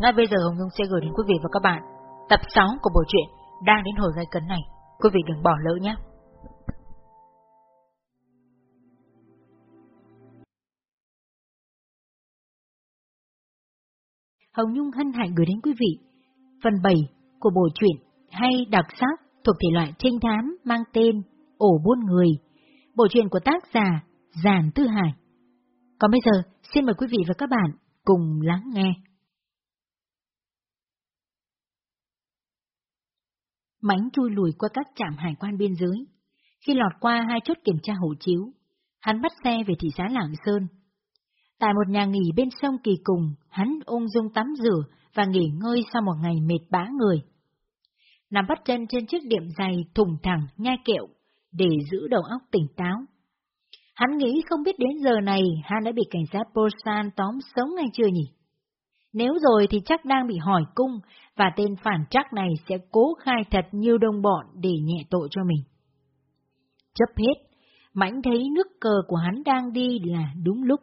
Ngay bây giờ Hồng Nhung sẽ gửi đến quý vị và các bạn tập 6 của bộ truyện đang đến hồi gây cấn này. Quý vị đừng bỏ lỡ nhé. Hồng Nhung hân hạnh gửi đến quý vị phần 7 của bộ truyện hay đặc sắc thuộc thể loại trinh thám mang tên Ổ Buôn Người, bộ truyện của tác giả Giản Tư Hải. Còn bây giờ, xin mời quý vị và các bạn cùng lắng nghe. Mánh chui lùi qua các trạm hải quan biên giới. Khi lọt qua hai chốt kiểm tra hộ chiếu, hắn bắt xe về thị xã Lạng Sơn. Tại một nhà nghỉ bên sông Kỳ Cùng, hắn ung dung tắm rửa và nghỉ ngơi sau một ngày mệt bã người. Nằm bắt chân trên chiếc điểm dày thùng thẳng nhai kẹo để giữ đầu óc tỉnh táo. Hắn nghĩ không biết đến giờ này hắn đã bị cảnh sát Posan tóm sống ngay chưa nhỉ? Nếu rồi thì chắc đang bị hỏi cung, và tên phản trắc này sẽ cố khai thật nhiều đồng bọn để nhẹ tội cho mình. Chấp hết, Mãnh thấy nước cờ của hắn đang đi là đúng lúc.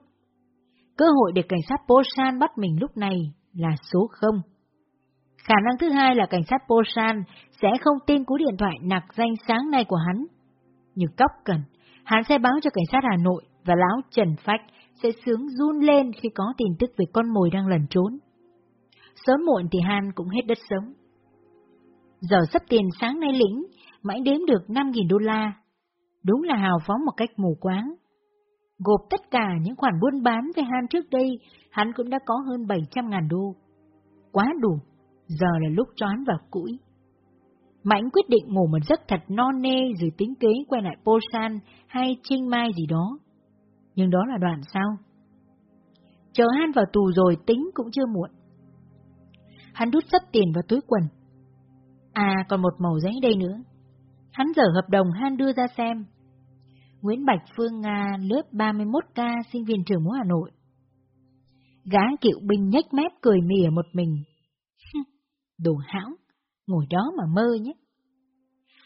Cơ hội để cảnh sát Posan bắt mình lúc này là số không. Khả năng thứ hai là cảnh sát Posan sẽ không tin cú điện thoại nặc danh sáng nay của hắn. Như cóc cần, hắn sẽ báo cho cảnh sát Hà Nội và lão Trần Phách sẽ sướng run lên khi có tin tức về con mồi đang lẩn trốn. Sớm muộn thì Han cũng hết đất sống. Giờ sắp tiền sáng nay lĩnh, mãi đếm được 5.000 đô la. Đúng là hào phóng một cách mù quáng. Gộp tất cả những khoản buôn bán với Han trước đây, hắn cũng đã có hơn 700.000 đô. Quá đủ, giờ là lúc choán vào củi. Mãnh quyết định ngủ một giấc thật non nê rồi tính kế quay lại Posan hay Chiang Mai gì đó. Nhưng đó là đoạn sau. Chờ Han vào tù rồi tính cũng chưa muộn. Hắn đút sắp tiền vào túi quần. À, còn một màu giấy đây nữa. Hắn dở hợp đồng Han đưa ra xem. Nguyễn Bạch Phương Nga, lớp 31K, sinh viên trường múa Hà Nội. Gã kiệu binh nhếch mép cười mỉa một mình. Đồ hão, ngồi đó mà mơ nhé.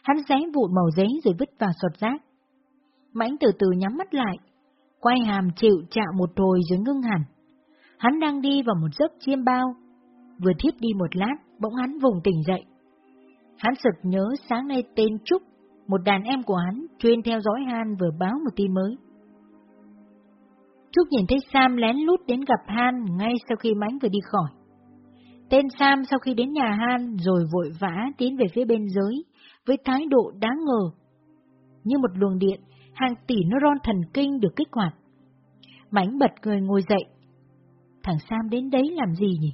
Hắn xé vụn màu giấy rồi vứt vào sọt rác. Mãnh từ từ nhắm mắt lại, quay hàm chịu chạo một hồi rồi ngưng hẳn. Hắn đang đi vào một giấc chiêm bao, vừa thiếp đi một lát, bỗng hắn vùng tỉnh dậy. Hắn sực nhớ sáng nay tên Trúc, một đàn em của hắn, chuyên theo dõi Han vừa báo một tin mới. Trúc nhìn thấy Sam lén lút đến gặp Han ngay sau khi Mánh vừa đi khỏi. Tên Sam sau khi đến nhà Han rồi vội vã tiến về phía bên giới, với thái độ đáng ngờ. Như một luồng điện, hàng tỷ neuron thần kinh được kích hoạt. Mánh bật người ngồi dậy. Thằng Sam đến đấy làm gì nhỉ?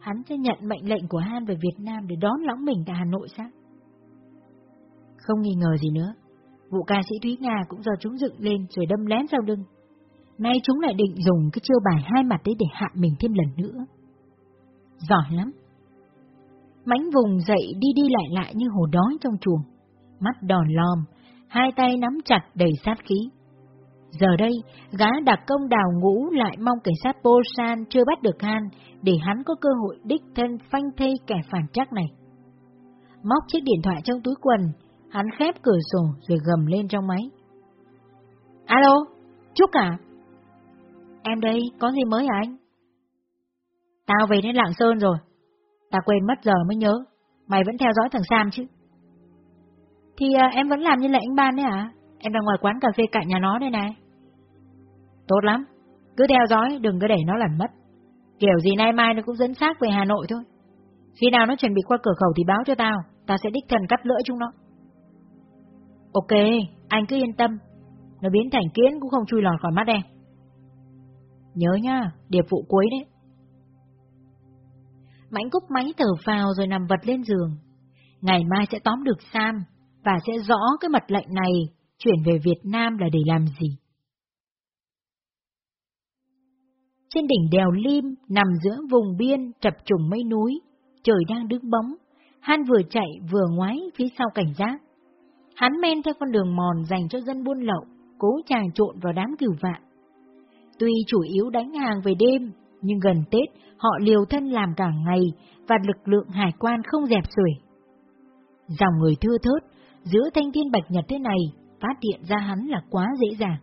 Hắn sẽ nhận mệnh lệnh của Han về Việt Nam để đón lõng mình tại Hà Nội sao? Không nghi ngờ gì nữa, vụ ca sĩ Thúy Nga cũng do chúng dựng lên rồi đâm lén sau lưng. Nay chúng lại định dùng cái chiêu bài hai mặt đấy để hạ mình thêm lần nữa. Giỏi lắm. Mánh vùng dậy đi đi lại lại như hồ đói trong chuồng, mắt đòn lòm, hai tay nắm chặt đầy sát khí. Giờ đây, gã đặc công đào ngũ lại mong cảnh sát Posan chưa bắt được Han để hắn có cơ hội đích thân phanh thây kẻ phản trắc này. Móc chiếc điện thoại trong túi quần, hắn khép cửa sổ rồi gầm lên trong máy. Alo, Trúc à? Em đây, có gì mới hả anh? Tao về đến Lạng Sơn rồi. Tao quên mất giờ mới nhớ. Mày vẫn theo dõi thằng Sam chứ? Thì à, em vẫn làm như lệnh anh ban đấy à? Em đang ngoài quán cà phê cạnh nhà nó đây này. Tốt lắm, cứ theo dõi, đừng có để nó lẩn mất. Kiểu gì nay mai nó cũng dẫn xác về Hà Nội thôi. Khi nào nó chuẩn bị qua cửa khẩu thì báo cho tao, tao sẽ đích thần cắt lưỡi chúng nó. Ok, anh cứ yên tâm, nó biến thành kiến cũng không chui lọt khỏi mắt em. Nhớ nhá, điệp vụ cuối đấy. Mãnh cúc máy thở vào rồi nằm vật lên giường. Ngày mai sẽ tóm được Sam, và sẽ rõ cái mật lệnh này chuyển về Việt Nam là để làm gì. Trên đỉnh đèo Lim, nằm giữa vùng biên chập trùng mây núi, trời đang đứng bóng, Han vừa chạy vừa ngoái phía sau cảnh giác. Hắn men theo con đường mòn dành cho dân buôn lậu, cố chàng trộn vào đám cửu vạn. Tuy chủ yếu đánh hàng về đêm, nhưng gần Tết họ liều thân làm cả ngày và lực lượng hải quan không dẹp xuể. Dòng người thưa thớt, giữa thanh thiên bạch nhật thế này, phát hiện ra hắn là quá dễ dàng.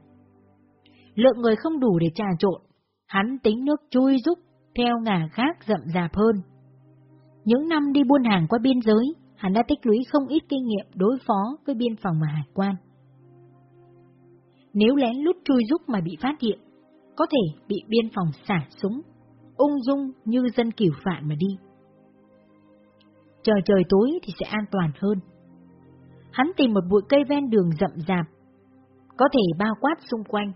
Lượng người không đủ để trà trộn, hắn tính nước chui rúc theo ngả khác rậm rạp hơn. Những năm đi buôn hàng qua biên giới, hắn đã tích lũy không ít kinh nghiệm đối phó với biên phòng và hải quan. Nếu lén lút chui rúc mà bị phát hiện, có thể bị biên phòng xả súng, ung dung như dân kiểu phạn mà đi. Chờ trời tối thì sẽ an toàn hơn. Hắn tìm một bụi cây ven đường rậm rạp, có thể bao quát xung quanh.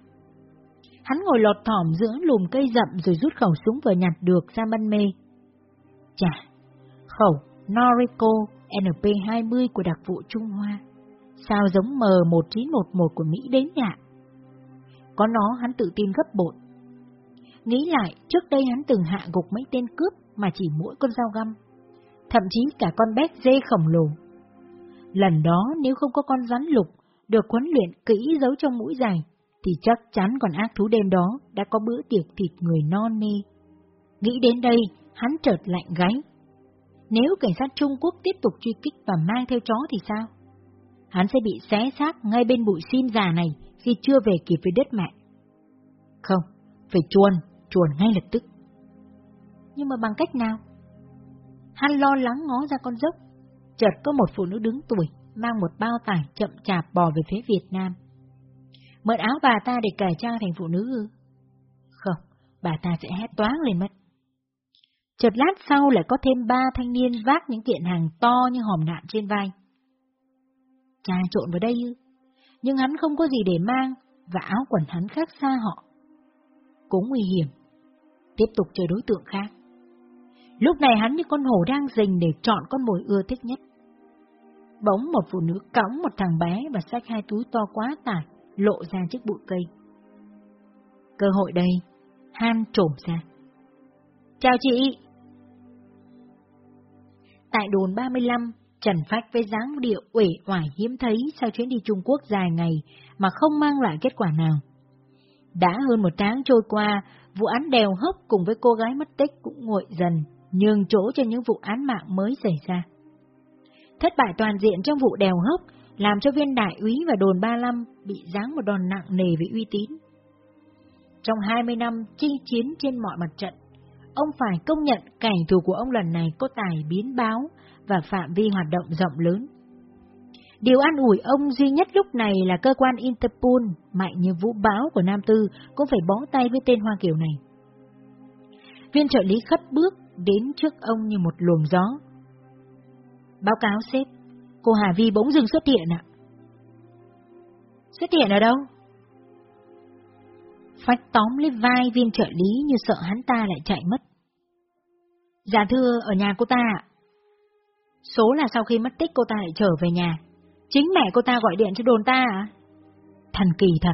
Hắn ngồi lọt thỏm giữa lùm cây rậm rồi rút khẩu súng vừa nhặt được ra mân mê. Chà, khẩu Noriko NP20 của đặc vụ Trung Hoa. Sao giống M1911 của Mỹ đến nhạ? Có nó hắn tự tin gấp bội. Nghĩ lại, trước đây hắn từng hạ gục mấy tên cướp mà chỉ mỗi con dao găm. Thậm chí cả con béc dê khổng lồ. Lần đó nếu không có con rắn lục được huấn luyện kỹ giấu trong mũi dài, thì chắc chắn còn ác thú đêm đó đã có bữa tiệc thịt người non nê. Nghĩ đến đây, hắn chợt lạnh gáy. Nếu cảnh sát Trung Quốc tiếp tục truy kích và mang theo chó thì sao? Hắn sẽ bị xé xác ngay bên bụi sim già này khi chưa về kịp với đất mẹ. Không, phải chuồn, chuồn ngay lập tức. Nhưng mà bằng cách nào? Hắn lo lắng ngó ra con dốc, chợt có một phụ nữ đứng tuổi, mang một bao tải chậm chạp bò về phía Việt Nam. Mượn áo bà ta để cải trang thành phụ nữ ư? Không, bà ta sẽ hét toáng lên mất. Chợt lát sau lại có thêm ba thanh niên vác những kiện hàng to như hòm nạn trên vai. Cha trộn vào đây ư? Nhưng hắn không có gì để mang, và áo quần hắn khác xa họ. Cũng nguy hiểm. Tiếp tục chờ đối tượng khác. Lúc này hắn như con hổ đang rình để chọn con mồi ưa thích nhất. Bỗng một phụ nữ cõng một thằng bé và xách hai túi to quá tải, lộ ra chiếc bụi cây. Cơ hội đây, Han trổm ra. Chào chị! Tại đồn 35, Trần Phách với dáng điệu uể oải hiếm thấy sau chuyến đi Trung Quốc dài ngày mà không mang lại kết quả nào. Đã hơn một tháng trôi qua, vụ án đèo hốc cùng với cô gái mất tích cũng nguội dần, nhường chỗ cho những vụ án mạng mới xảy ra. Thất bại toàn diện trong vụ đèo hốc làm cho viên đại úy và đồn 35 bị giáng một đòn nặng nề về uy tín. Trong 20 năm chinh chiến trên mọi mặt trận, ông phải công nhận kẻ thù của ông lần này có tài biến báo và phạm vi hoạt động rộng lớn. Điều an ủi ông duy nhất lúc này là cơ quan Interpol, mạnh như vũ báo của Nam Tư, cũng phải bó tay với tên Hoa Kiều này. Viên trợ lý khất bước đến trước ông như một luồng gió. Báo cáo sếp, cô Hà Vi bỗng dừng xuất hiện ạ. Xuất hiện ở đâu? Phách tóm lấy vai viên trợ lý như sợ hắn ta lại chạy mất. Dạ thưa, ở nhà cô ta ạ. Số là sau khi mất tích cô ta lại trở về nhà. Chính mẹ cô ta gọi điện cho đồn ta à? Thần kỳ thật.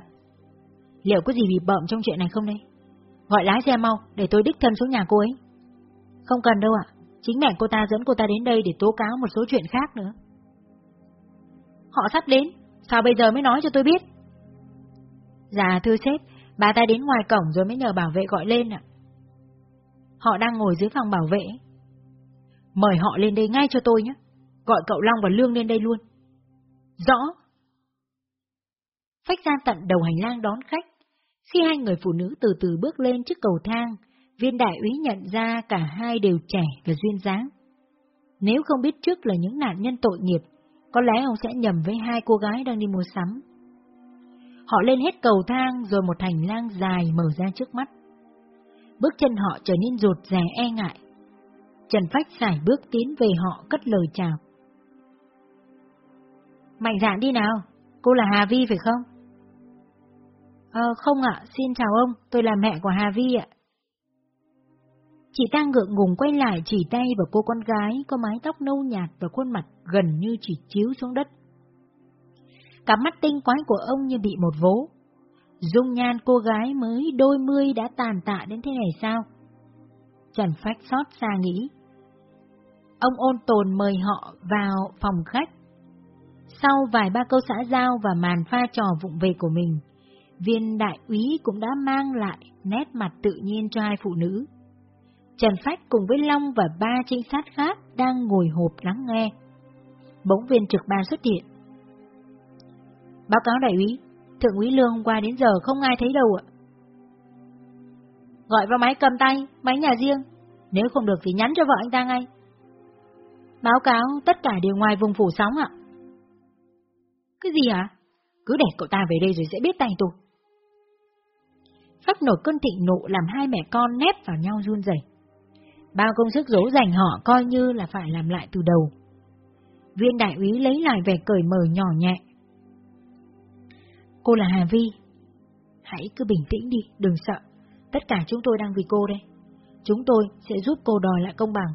Liệu có gì bị bợm trong chuyện này không đây? Gọi lái xe mau, để tôi đích thân xuống nhà cô ấy. Không cần đâu ạ, chính mẹ cô ta dẫn cô ta đến đây để tố cáo một số chuyện khác nữa. Họ sắp đến, sao bây giờ mới nói cho tôi biết? Dạ thưa sếp, bà ta đến ngoài cổng rồi mới nhờ bảo vệ gọi lên ạ. Họ đang ngồi dưới phòng bảo vệ. Mời họ lên đây ngay cho tôi nhé. Gọi cậu Long và Lương lên đây luôn. Rõ. Phách ra tận đầu hành lang đón khách. Khi hai người phụ nữ từ từ bước lên trước cầu thang, viên đại úy nhận ra cả hai đều trẻ và duyên dáng. Nếu không biết trước là những nạn nhân tội nghiệp, có lẽ ông sẽ nhầm với hai cô gái đang đi mua sắm. Họ lên hết cầu thang rồi một hành lang dài mở ra trước mắt. Bước chân họ trở nên rụt rè e ngại. Trần Phách xài bước tiến về họ cất lời chào. Mạnh dạn đi nào, cô là Hà Vi phải không? Ờ, không ạ, xin chào ông, tôi là mẹ của Hà Vi ạ. Chị ta ngượng ngùng quay lại chỉ tay vào cô con gái có mái tóc nâu nhạt và khuôn mặt gần như chỉ chiếu xuống đất. Cả mắt tinh quái của ông như bị một vố. Dung nhan cô gái mới đôi mươi đã tàn tạ đến thế này sao? Trần Phách xót xa nghĩ. Ông ôn tồn mời họ vào phòng khách. Sau vài ba câu xã giao và màn pha trò vụng về của mình, viên đại úy cũng đã mang lại nét mặt tự nhiên cho hai phụ nữ. Trần Phách cùng với Long và ba trinh sát khác đang ngồi hộp lắng nghe. Bỗng viên trực ban xuất hiện. Báo cáo đại úy, thượng úy Lương hôm qua đến giờ không ai thấy đâu ạ. Gọi vào máy cầm tay, máy nhà riêng. Nếu không được thì nhắn cho vợ anh ta ngay. Báo cáo tất cả đều ngoài vùng phủ sóng ạ. Cái gì hả? Cứ để cậu ta về đây rồi sẽ biết tay tôi. Phát nổi cơn thịnh nộ làm hai mẹ con nép vào nhau run rẩy. Bao công sức dỗ dành họ coi như là phải làm lại từ đầu. Viên đại úy lấy lại vẻ cởi mở nhỏ nhẹ. Cô là Hà Vi. Hãy cứ bình tĩnh đi, đừng sợ. Tất cả chúng tôi đang vì cô đây. Chúng tôi sẽ giúp cô đòi lại công bằng.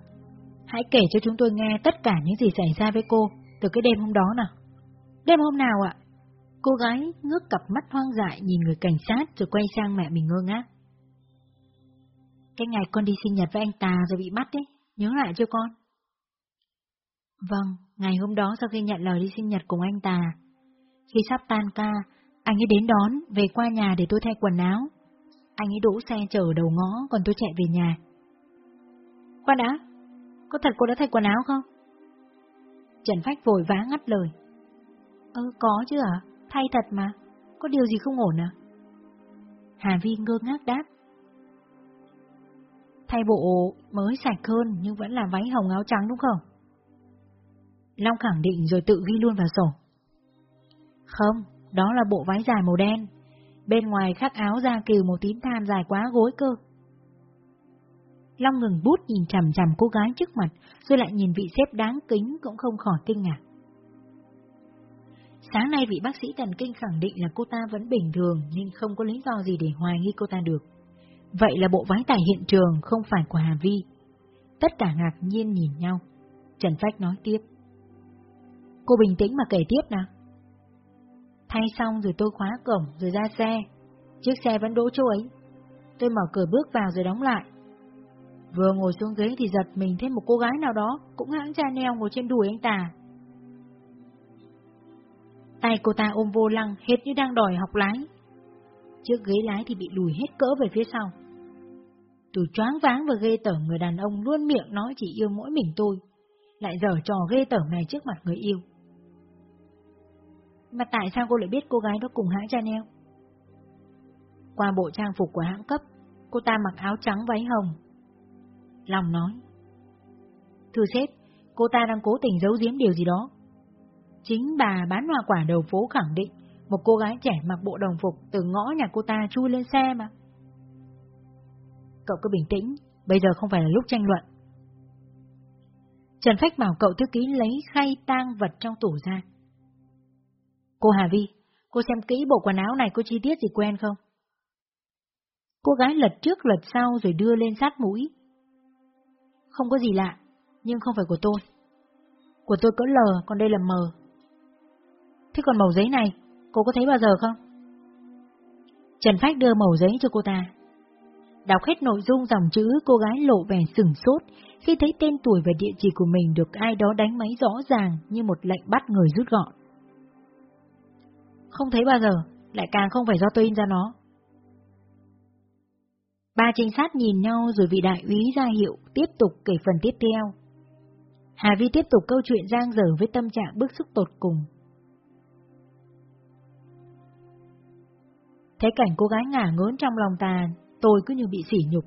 Hãy kể cho chúng tôi nghe tất cả những gì xảy ra với cô từ cái đêm hôm đó nào. Đêm hôm nào ạ? Cô gái ngước cặp mắt hoang dại nhìn người cảnh sát rồi quay sang mẹ mình ngơ ngác. Cái ngày con đi sinh nhật với anh ta rồi bị bắt đấy, nhớ lại cho con. Vâng, ngày hôm đó sau khi nhận lời đi sinh nhật cùng anh ta, khi sắp tan ca, anh ấy đến đón, về qua nhà để tôi thay quần áo. Anh ấy đỗ xe chở đầu ngõ, còn tôi chạy về nhà. Khoan đã, có thật cô đã thay quần áo không? Trần Phách vội vã ngắt lời. Ơ, có chứ à? Thay thật mà, có điều gì không ổn à? Hà Vi ngơ ngác đáp. Thay bộ mới sạch hơn nhưng vẫn là váy hồng áo trắng đúng không? Long khẳng định rồi tự ghi luôn vào sổ. Không, đó là bộ váy dài màu đen. Bên ngoài khắc áo da kiều màu tím than dài quá gối cơ. Long ngừng bút nhìn chằm chằm cô gái trước mặt, rồi lại nhìn vị xếp đáng kính cũng không khỏi kinh ngạc. Sáng nay vị bác sĩ thần kinh khẳng định là cô ta vẫn bình thường nhưng không có lý do gì để hoài nghi cô ta được. Vậy là bộ váy tại hiện trường không phải của Hà Vi. Tất cả ngạc nhiên nhìn nhau. Trần Phách nói tiếp. Cô bình tĩnh mà kể tiếp nào. Thay xong rồi tôi khóa cổng rồi ra xe. Chiếc xe vẫn đỗ chỗ ấy. Tôi mở cửa bước vào rồi đóng lại. Vừa ngồi xuống ghế thì giật mình thấy một cô gái nào đó cũng hãng cha neo ngồi trên đùi anh ta. Tay cô ta ôm vô lăng hết như đang đòi học lái. Chiếc ghế lái thì bị lùi hết cỡ về phía sau. Tôi choáng váng và ghê tởm người đàn ông luôn miệng nói chỉ yêu mỗi mình tôi, lại dở trò ghê tởm này trước mặt người yêu. Mà tại sao cô lại biết cô gái đó cùng hãng Chanel? Qua bộ trang phục của hãng cấp, cô ta mặc áo trắng váy hồng. Lòng nói. Thưa sếp, cô ta đang cố tình giấu giếm điều gì đó. Chính bà bán hoa quả đầu phố khẳng định một cô gái trẻ mặc bộ đồng phục từ ngõ nhà cô ta chui lên xe mà. Cậu cứ bình tĩnh, bây giờ không phải là lúc tranh luận. Trần Phách bảo cậu thư ký lấy khay tang vật trong tủ ra. Cô Hà Vi, cô xem kỹ bộ quần áo này có chi tiết gì quen không? Cô gái lật trước lật sau rồi đưa lên sát mũi. Không có gì lạ, nhưng không phải của tôi. Của tôi cỡ L, còn đây là M. Thế còn màu giấy này, cô có thấy bao giờ không? Trần Phách đưa màu giấy cho cô ta. Đọc hết nội dung dòng chữ, cô gái lộ vẻ sừng sốt khi thấy tên tuổi và địa chỉ của mình được ai đó đánh máy rõ ràng như một lệnh bắt người rút gọn. Không thấy bao giờ, lại càng không phải do tôi in ra nó. Ba trinh sát nhìn nhau rồi vị đại úy ra hiệu tiếp tục kể phần tiếp theo. Hà Vi tiếp tục câu chuyện giang dở với tâm trạng bức xúc tột cùng. Thấy cảnh cô gái ngả ngớn trong lòng tàn tôi cứ như bị sỉ nhục.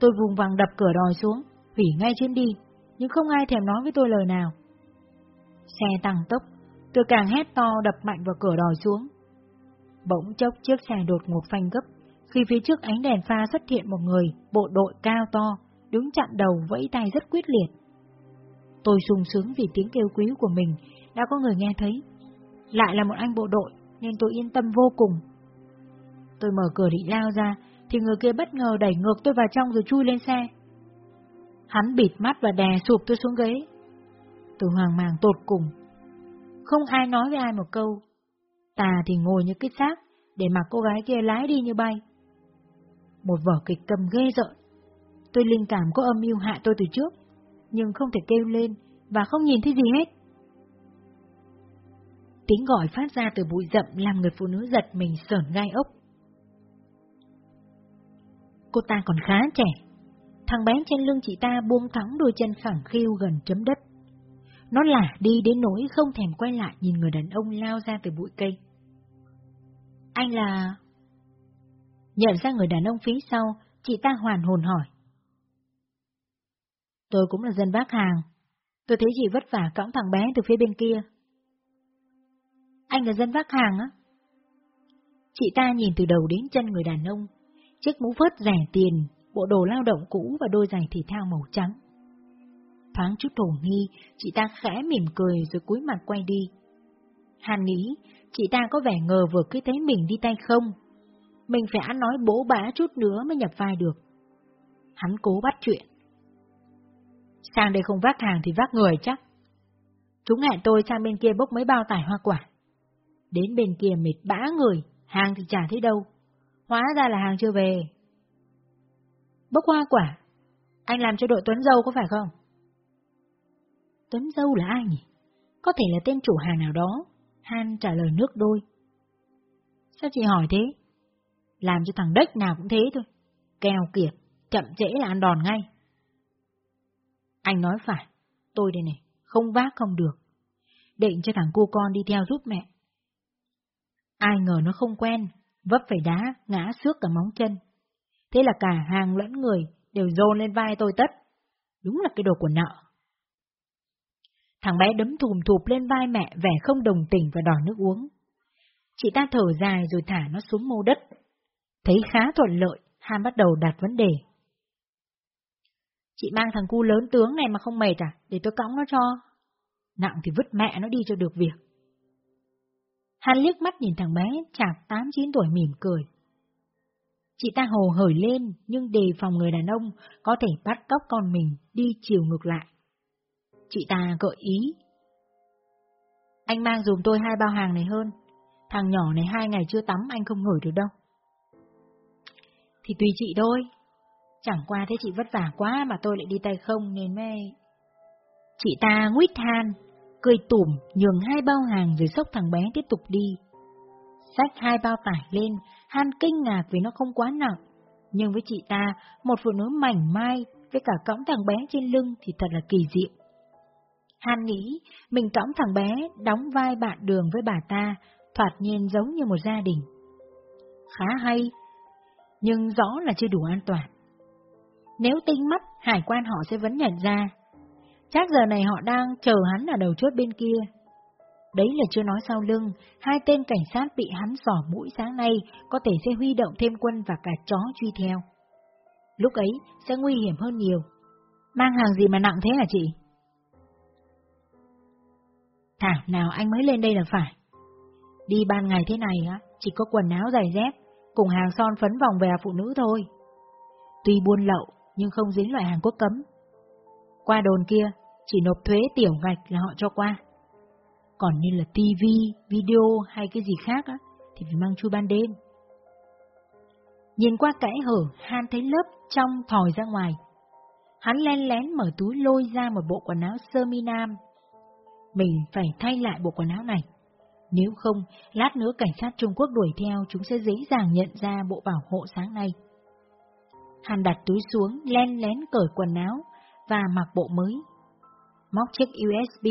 Tôi vùng vằng đập cửa đòi xuống, hủy ngay chuyến đi, nhưng không ai thèm nói với tôi lời nào. Xe tăng tốc, tôi càng hét to đập mạnh vào cửa đòi xuống. Bỗng chốc chiếc xe đột ngột phanh gấp, khi phía trước ánh đèn pha xuất hiện một người, bộ đội cao to, đứng chặn đầu vẫy tay rất quyết liệt. Tôi sung sướng vì tiếng kêu quý của mình đã có người nghe thấy. Lại là một anh bộ đội, nên tôi yên tâm vô cùng. Tôi mở cửa định lao ra, thì người kia bất ngờ đẩy ngược tôi vào trong rồi chui lên xe. Hắn bịt mắt và đè sụp tôi xuống ghế. Tôi hoàng màng tột cùng. Không ai nói với ai một câu. ta thì ngồi như cái xác, để mặc cô gái kia lái đi như bay. Một vở kịch cầm ghê rợn. Tôi linh cảm có âm mưu hại tôi từ trước, nhưng không thể kêu lên và không nhìn thấy gì hết. Tiếng gọi phát ra từ bụi rậm làm người phụ nữ giật mình sởn gai ốc. Cô ta còn khá trẻ. Thằng bé trên lưng chị ta buông thắng đôi chân khẳng khiu gần chấm đất. Nó lả đi đến nỗi không thèm quay lại nhìn người đàn ông lao ra từ bụi cây. Anh là... Nhận ra người đàn ông phía sau, Chị ta hoàn hồn hỏi. Tôi cũng là dân vác hàng. Tôi thấy chị vất vả cõng thằng bé từ phía bên kia. Anh là dân vác hàng á? Chị ta nhìn từ đầu đến chân người đàn ông, chiếc mũ vớt rẻ tiền, bộ đồ lao động cũ và đôi giày thể thao màu trắng. Thoáng chút hồ nghi, chị ta khẽ mỉm cười rồi cúi mặt quay đi. Hàn nghĩ, chị ta có vẻ ngờ vừa cứ thấy mình đi tay không. Mình phải ăn nói bố bá chút nữa mới nhập vai được. Hắn cố bắt chuyện. Sang đây không vác hàng thì vác người chắc. Chúng hẹn tôi sang bên kia bốc mấy bao tải hoa quả. Đến bên kia mệt bã người, hàng thì chả thấy đâu. Hóa ra là hàng chưa về. Bốc hoa quả, anh làm cho đội Tuấn Dâu có phải không? Tuấn Dâu là ai nhỉ? Có thể là tên chủ hàng nào đó. Han trả lời nước đôi. Sao chị hỏi thế? Làm cho thằng Đếch nào cũng thế thôi. Kèo kiệt, chậm trễ là ăn đòn ngay. Anh nói phải, tôi đây này, không vác không được. Định cho thằng cô con đi theo giúp mẹ. Ai ngờ nó không quen, vấp phải đá, ngã xước cả móng chân. Thế là cả hàng lẫn người đều dồn lên vai tôi tất. Đúng là cái đồ của nợ. Thằng bé đấm thùm thụp lên vai mẹ vẻ không đồng tình và đòi nước uống. Chị ta thở dài rồi thả nó xuống mô đất. Thấy khá thuận lợi, Han bắt đầu đặt vấn đề. Chị mang thằng cu lớn tướng này mà không mệt à, để tôi cõng nó cho. Nặng thì vứt mẹ nó đi cho được việc. Hắn liếc mắt nhìn thằng bé, chạc 8-9 tuổi mỉm cười. Chị ta hồ hởi lên, nhưng đề phòng người đàn ông có thể bắt cóc con mình đi chiều ngược lại. Chị ta gợi ý. Anh mang dùm tôi hai bao hàng này hơn. Thằng nhỏ này hai ngày chưa tắm anh không ngửi được đâu. Thì tùy chị thôi. Chẳng qua thế chị vất vả quá mà tôi lại đi tay không nên mê. Chị ta nguyết than cười tủm nhường hai bao hàng rồi xốc thằng bé tiếp tục đi. Xách hai bao tải lên, Han kinh ngạc vì nó không quá nặng. Nhưng với chị ta, một phụ nữ mảnh mai với cả cõng thằng bé trên lưng thì thật là kỳ diệu. Han nghĩ mình cõng thằng bé đóng vai bạn đường với bà ta, thoạt nhiên giống như một gia đình. Khá hay, nhưng rõ là chưa đủ an toàn. Nếu tinh mắt, hải quan họ sẽ vẫn nhận ra. Chắc giờ này họ đang chờ hắn ở đầu chốt bên kia. Đấy là chưa nói sau lưng, hai tên cảnh sát bị hắn sỏ mũi sáng nay có thể sẽ huy động thêm quân và cả chó truy theo. Lúc ấy sẽ nguy hiểm hơn nhiều. Mang hàng gì mà nặng thế hả chị? Thảo nào anh mới lên đây là phải. Đi ban ngày thế này á, chỉ có quần áo giày dép, cùng hàng son phấn vòng về phụ nữ thôi. Tuy buôn lậu, nhưng không dính loại hàng quốc cấm. Qua đồn kia, chỉ nộp thuế tiểu gạch là họ cho qua. Còn như là tivi, video hay cái gì khác á, thì phải mang chui ban đêm. Nhìn qua kẽ hở, Han thấy lớp trong thòi ra ngoài. Hắn len lén mở túi lôi ra một bộ quần áo sơ mi nam mình phải thay lại bộ quần áo này. Nếu không, lát nữa cảnh sát Trung Quốc đuổi theo chúng sẽ dễ dàng nhận ra bộ bảo hộ sáng nay. Hàn đặt túi xuống, len lén cởi quần áo và mặc bộ mới. Móc chiếc USB,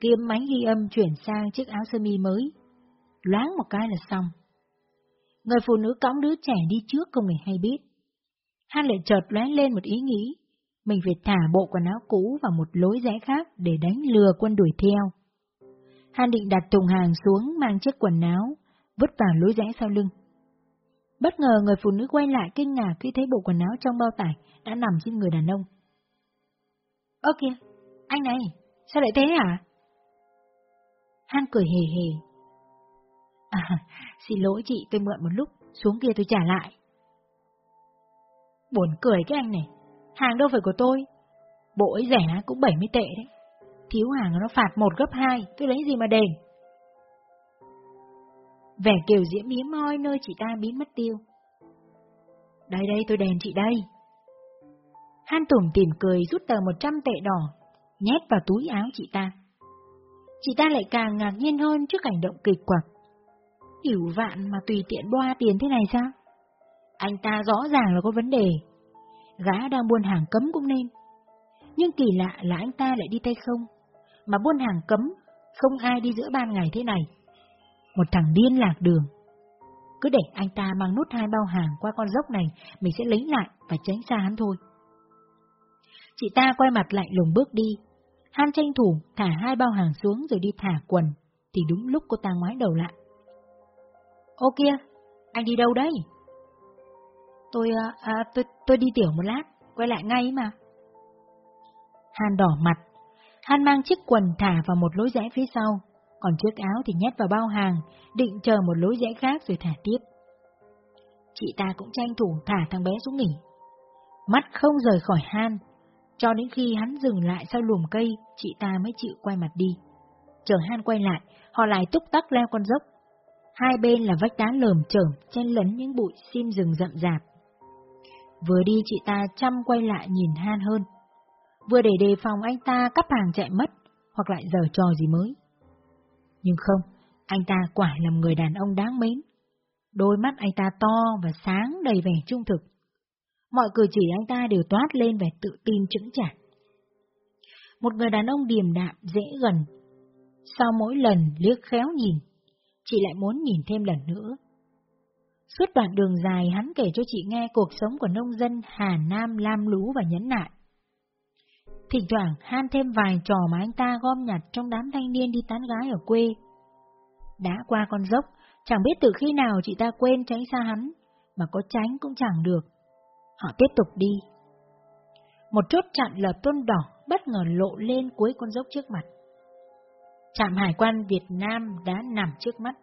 kiếm máy ghi âm chuyển sang chiếc áo sơ mi mới. Loáng một cái là xong. Người phụ nữ cõng đứa trẻ đi trước không người hay biết. Han lại chợt lóe lên một ý nghĩ, mình phải thả bộ quần áo cũ vào một lối rẽ khác để đánh lừa quân đuổi theo. Han định đặt thùng hàng xuống mang chiếc quần áo, vứt vào lối rẽ sau lưng. Bất ngờ người phụ nữ quay lại kinh ngạc khi thấy bộ quần áo trong bao tải đã nằm trên người đàn ông. Ơ kìa, anh này, sao lại thế hả? Han cười hề hề. À, xin lỗi chị, tôi mượn một lúc, xuống kia tôi trả lại. Buồn cười cái anh này, hàng đâu phải của tôi. Bộ ấy rẻ cũng 70 tệ đấy. Thiếu hàng nó phạt một gấp hai, tôi lấy gì mà đền. Vẻ kiều diễm hiếm môi nơi chị ta biến mất tiêu. Đây đây tôi đền chị đây. Han Tùng tìm cười rút tờ 100 tệ đỏ, nhét vào túi áo chị ta. Chị ta lại càng ngạc nhiên hơn trước hành động kịch quặc. Hiểu vạn mà tùy tiện boa tiền thế này sao? Anh ta rõ ràng là có vấn đề, gã đang buôn hàng cấm cũng nên. Nhưng kỳ lạ là anh ta lại đi tay không, mà buôn hàng cấm, không ai đi giữa ban ngày thế này. Một thằng điên lạc đường. Cứ để anh ta mang nút hai bao hàng qua con dốc này, mình sẽ lấy lại và tránh xa hắn thôi. Chị ta quay mặt lại lùng bước đi. Han tranh thủ thả hai bao hàng xuống rồi đi thả quần, thì đúng lúc cô ta ngoái đầu lại. Ô kia, anh đi đâu đấy? Tôi, à, à, tôi, tôi đi tiểu một lát, quay lại ngay mà. Han đỏ mặt. Han mang chiếc quần thả vào một lối rẽ phía sau, còn chiếc áo thì nhét vào bao hàng, định chờ một lối rẽ khác rồi thả tiếp. Chị ta cũng tranh thủ thả thằng bé xuống nghỉ. Mắt không rời khỏi Han, cho đến khi hắn dừng lại sau lùm cây, chị ta mới chịu quay mặt đi. Chờ Han quay lại, họ lại túc tắc leo con dốc. Hai bên là vách đá lởm chởm, chen lấn những bụi sim rừng rậm rạp. Vừa đi chị ta chăm quay lại nhìn Han hơn. Vừa để đề phòng anh ta cắp hàng chạy mất, hoặc lại giờ trò gì mới. Nhưng không, anh ta quả là người đàn ông đáng mến. Đôi mắt anh ta to và sáng đầy vẻ trung thực. Mọi cử chỉ anh ta đều toát lên vẻ tự tin chững chạc. Một người đàn ông điềm đạm, dễ gần. Sau mỗi lần liếc khéo nhìn, chị lại muốn nhìn thêm lần nữa. Suốt đoạn đường dài hắn kể cho chị nghe cuộc sống của nông dân Hà Nam lam lũ và nhấn nại. Thỉnh thoảng han thêm vài trò mà anh ta gom nhặt trong đám thanh niên đi tán gái ở quê. Đã qua con dốc, chẳng biết từ khi nào chị ta quên tránh xa hắn, mà có tránh cũng chẳng được. Họ tiếp tục đi. Một chốt chặn lợp tôn đỏ bất ngờ lộ lên cuối con dốc trước mặt. Trạm hải quan Việt Nam đã nằm trước mắt.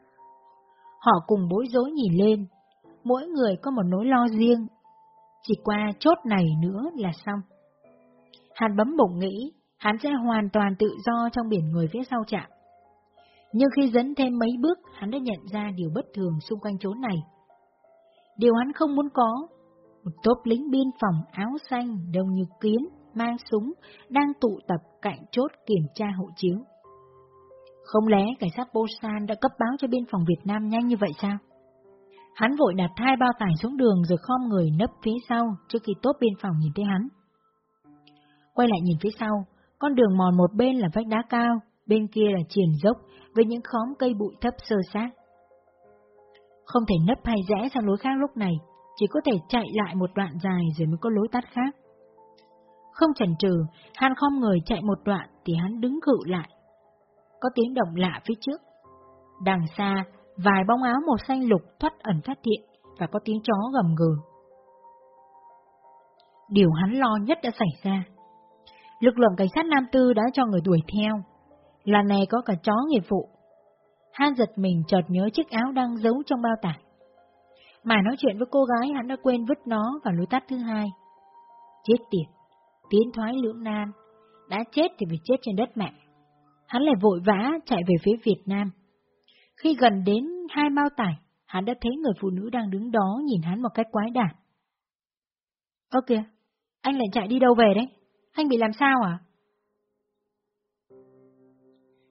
Họ cùng bối rối nhìn lên, mỗi người có một nỗi lo riêng. Chỉ qua chốt này nữa là xong. Hắn bấm bụng nghĩ, hắn sẽ hoàn toàn tự do trong biển người phía sau trạm. Nhưng khi dẫn thêm mấy bước, hắn đã nhận ra điều bất thường xung quanh chốn này. Điều hắn không muốn có, một tốp lính biên phòng áo xanh đông như kiến, mang súng, đang tụ tập cạnh chốt kiểm tra hộ chiếu. Không lẽ cảnh sát Busan đã cấp báo cho biên phòng Việt Nam nhanh như vậy sao? Hắn vội đặt hai bao tải xuống đường rồi khom người nấp phía sau trước khi tốt biên phòng nhìn thấy hắn. Quay lại nhìn phía sau, con đường mòn một bên là vách đá cao, bên kia là triển dốc với những khóm cây bụi thấp sơ sát. Không thể nấp hay rẽ sang lối khác lúc này, chỉ có thể chạy lại một đoạn dài rồi mới có lối tắt khác. Không chần chừ, hắn không người chạy một đoạn thì hắn đứng cự lại. Có tiếng động lạ phía trước. Đằng xa, vài bóng áo màu xanh lục thoát ẩn phát hiện và có tiếng chó gầm gừ. Điều hắn lo nhất đã xảy ra. Lực lượng cảnh sát Nam Tư đã cho người đuổi theo. Lần này có cả chó nghiệp vụ. Han giật mình chợt nhớ chiếc áo đang giấu trong bao tải. Mà nói chuyện với cô gái hắn đã quên vứt nó vào lối tắt thứ hai. Chết tiệt, tiến thoái lưỡng nan, đã chết thì phải chết trên đất mẹ. Hắn lại vội vã chạy về phía Việt Nam. Khi gần đến hai bao tải, hắn đã thấy người phụ nữ đang đứng đó nhìn hắn một cách quái đản. Ơ kìa, anh lại chạy đi đâu về đấy? Anh bị làm sao à?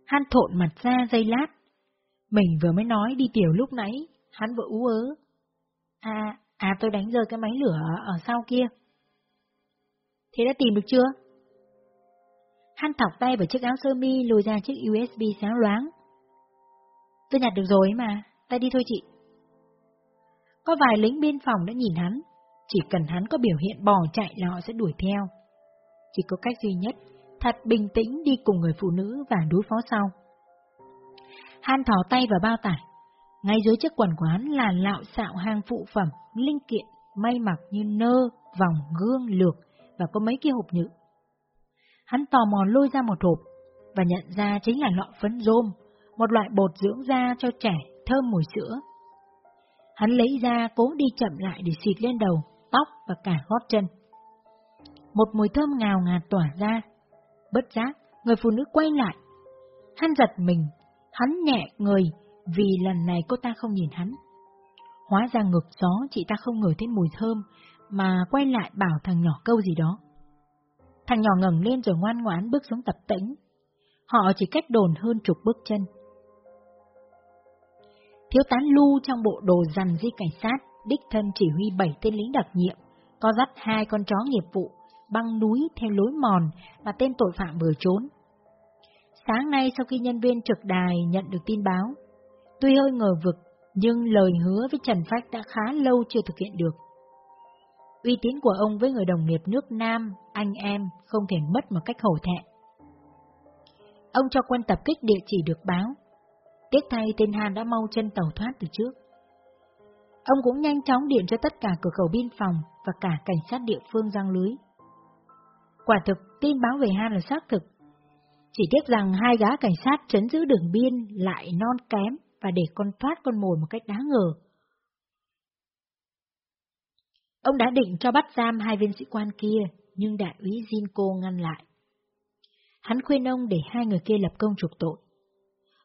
Hắn thộn mặt ra dây lát. Mình vừa mới nói đi tiểu lúc nãy, hắn vừa ú ớ. À, à tôi đánh rơi cái máy lửa ở sau kia. Thế đã tìm được chưa? Hắn thọc tay vào chiếc áo sơ mi lùi ra chiếc USB sáng loáng. Tôi nhặt được rồi mà, ta đi thôi chị. Có vài lính biên phòng đã nhìn hắn, chỉ cần hắn có biểu hiện bò chạy là họ sẽ đuổi theo. Chỉ có cách duy nhất, thật bình tĩnh đi cùng người phụ nữ và đối phó sau. Han thò tay vào bao tải, ngay dưới chiếc quần của hắn là lạo xạo hàng phụ phẩm, linh kiện, may mặc như nơ, vòng, gương, lược và có mấy cái hộp nhựa. Hắn tò mò lôi ra một hộp và nhận ra chính là lọ phấn rôm, một loại bột dưỡng da cho trẻ, thơm mùi sữa. Hắn lấy ra cố đi chậm lại để xịt lên đầu, tóc và cả gót chân. Một mùi thơm ngào ngạt tỏa ra. Bất giác, người phụ nữ quay lại. Hắn giật mình, hắn nhẹ người vì lần này cô ta không nhìn hắn. Hóa ra ngược gió chị ta không ngửi thấy mùi thơm, mà quay lại bảo thằng nhỏ câu gì đó. Thằng nhỏ ngẩng lên rồi ngoan ngoãn bước xuống tập tĩnh. Họ chỉ cách đồn hơn chục bước chân. Thiếu tán lưu trong bộ đồ dằn di cảnh sát, đích thân chỉ huy bảy tên lính đặc nhiệm, có dắt hai con chó nghiệp vụ, băng núi theo lối mòn mà tên tội phạm vừa trốn. Sáng nay sau khi nhân viên trực đài nhận được tin báo, tuy hơi ngờ vực Nhưng lời hứa với Trần Phách đã khá lâu chưa thực hiện được. Uy tín của ông với người đồng nghiệp nước Nam, anh em không thể mất một cách hổ thẹn. Ông cho quân tập kích địa chỉ được báo. Tiếc thay tên Hàn đã mau chân tàu thoát từ trước. Ông cũng nhanh chóng điện cho tất cả cửa khẩu biên phòng và cả cảnh sát địa phương giang lưới. Quả thực, tin báo về Han là xác thực. Chỉ tiếc rằng hai gã cảnh sát trấn giữ đường biên lại non kém và để con thoát con mồi một cách đáng ngờ. Ông đã định cho bắt giam hai viên sĩ quan kia, nhưng đại úy Jinko ngăn lại. Hắn khuyên ông để hai người kia lập công trục tội.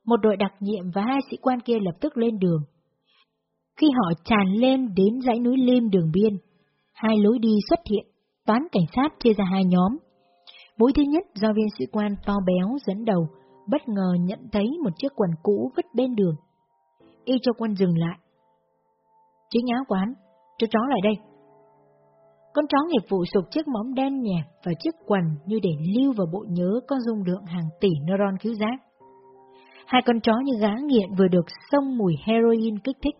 Một đội đặc nhiệm và hai sĩ quan kia lập tức lên đường. Khi họ tràn lên đến dãy núi Lim đường biên, hai lối đi xuất hiện, toán cảnh sát chia ra hai nhóm. Mũi thứ nhất do viên sĩ quan to béo dẫn đầu, bất ngờ nhận thấy một chiếc quần cũ vứt bên đường. Y cho quân dừng lại. Trí nháo quán, cho chó lại đây. Con chó nghiệp vụ sụp chiếc móng đen nhẹp và chiếc quần như để lưu vào bộ nhớ có dung lượng hàng tỷ neuron cứu giác. Hai con chó như gá nghiện vừa được xông mùi heroin kích thích.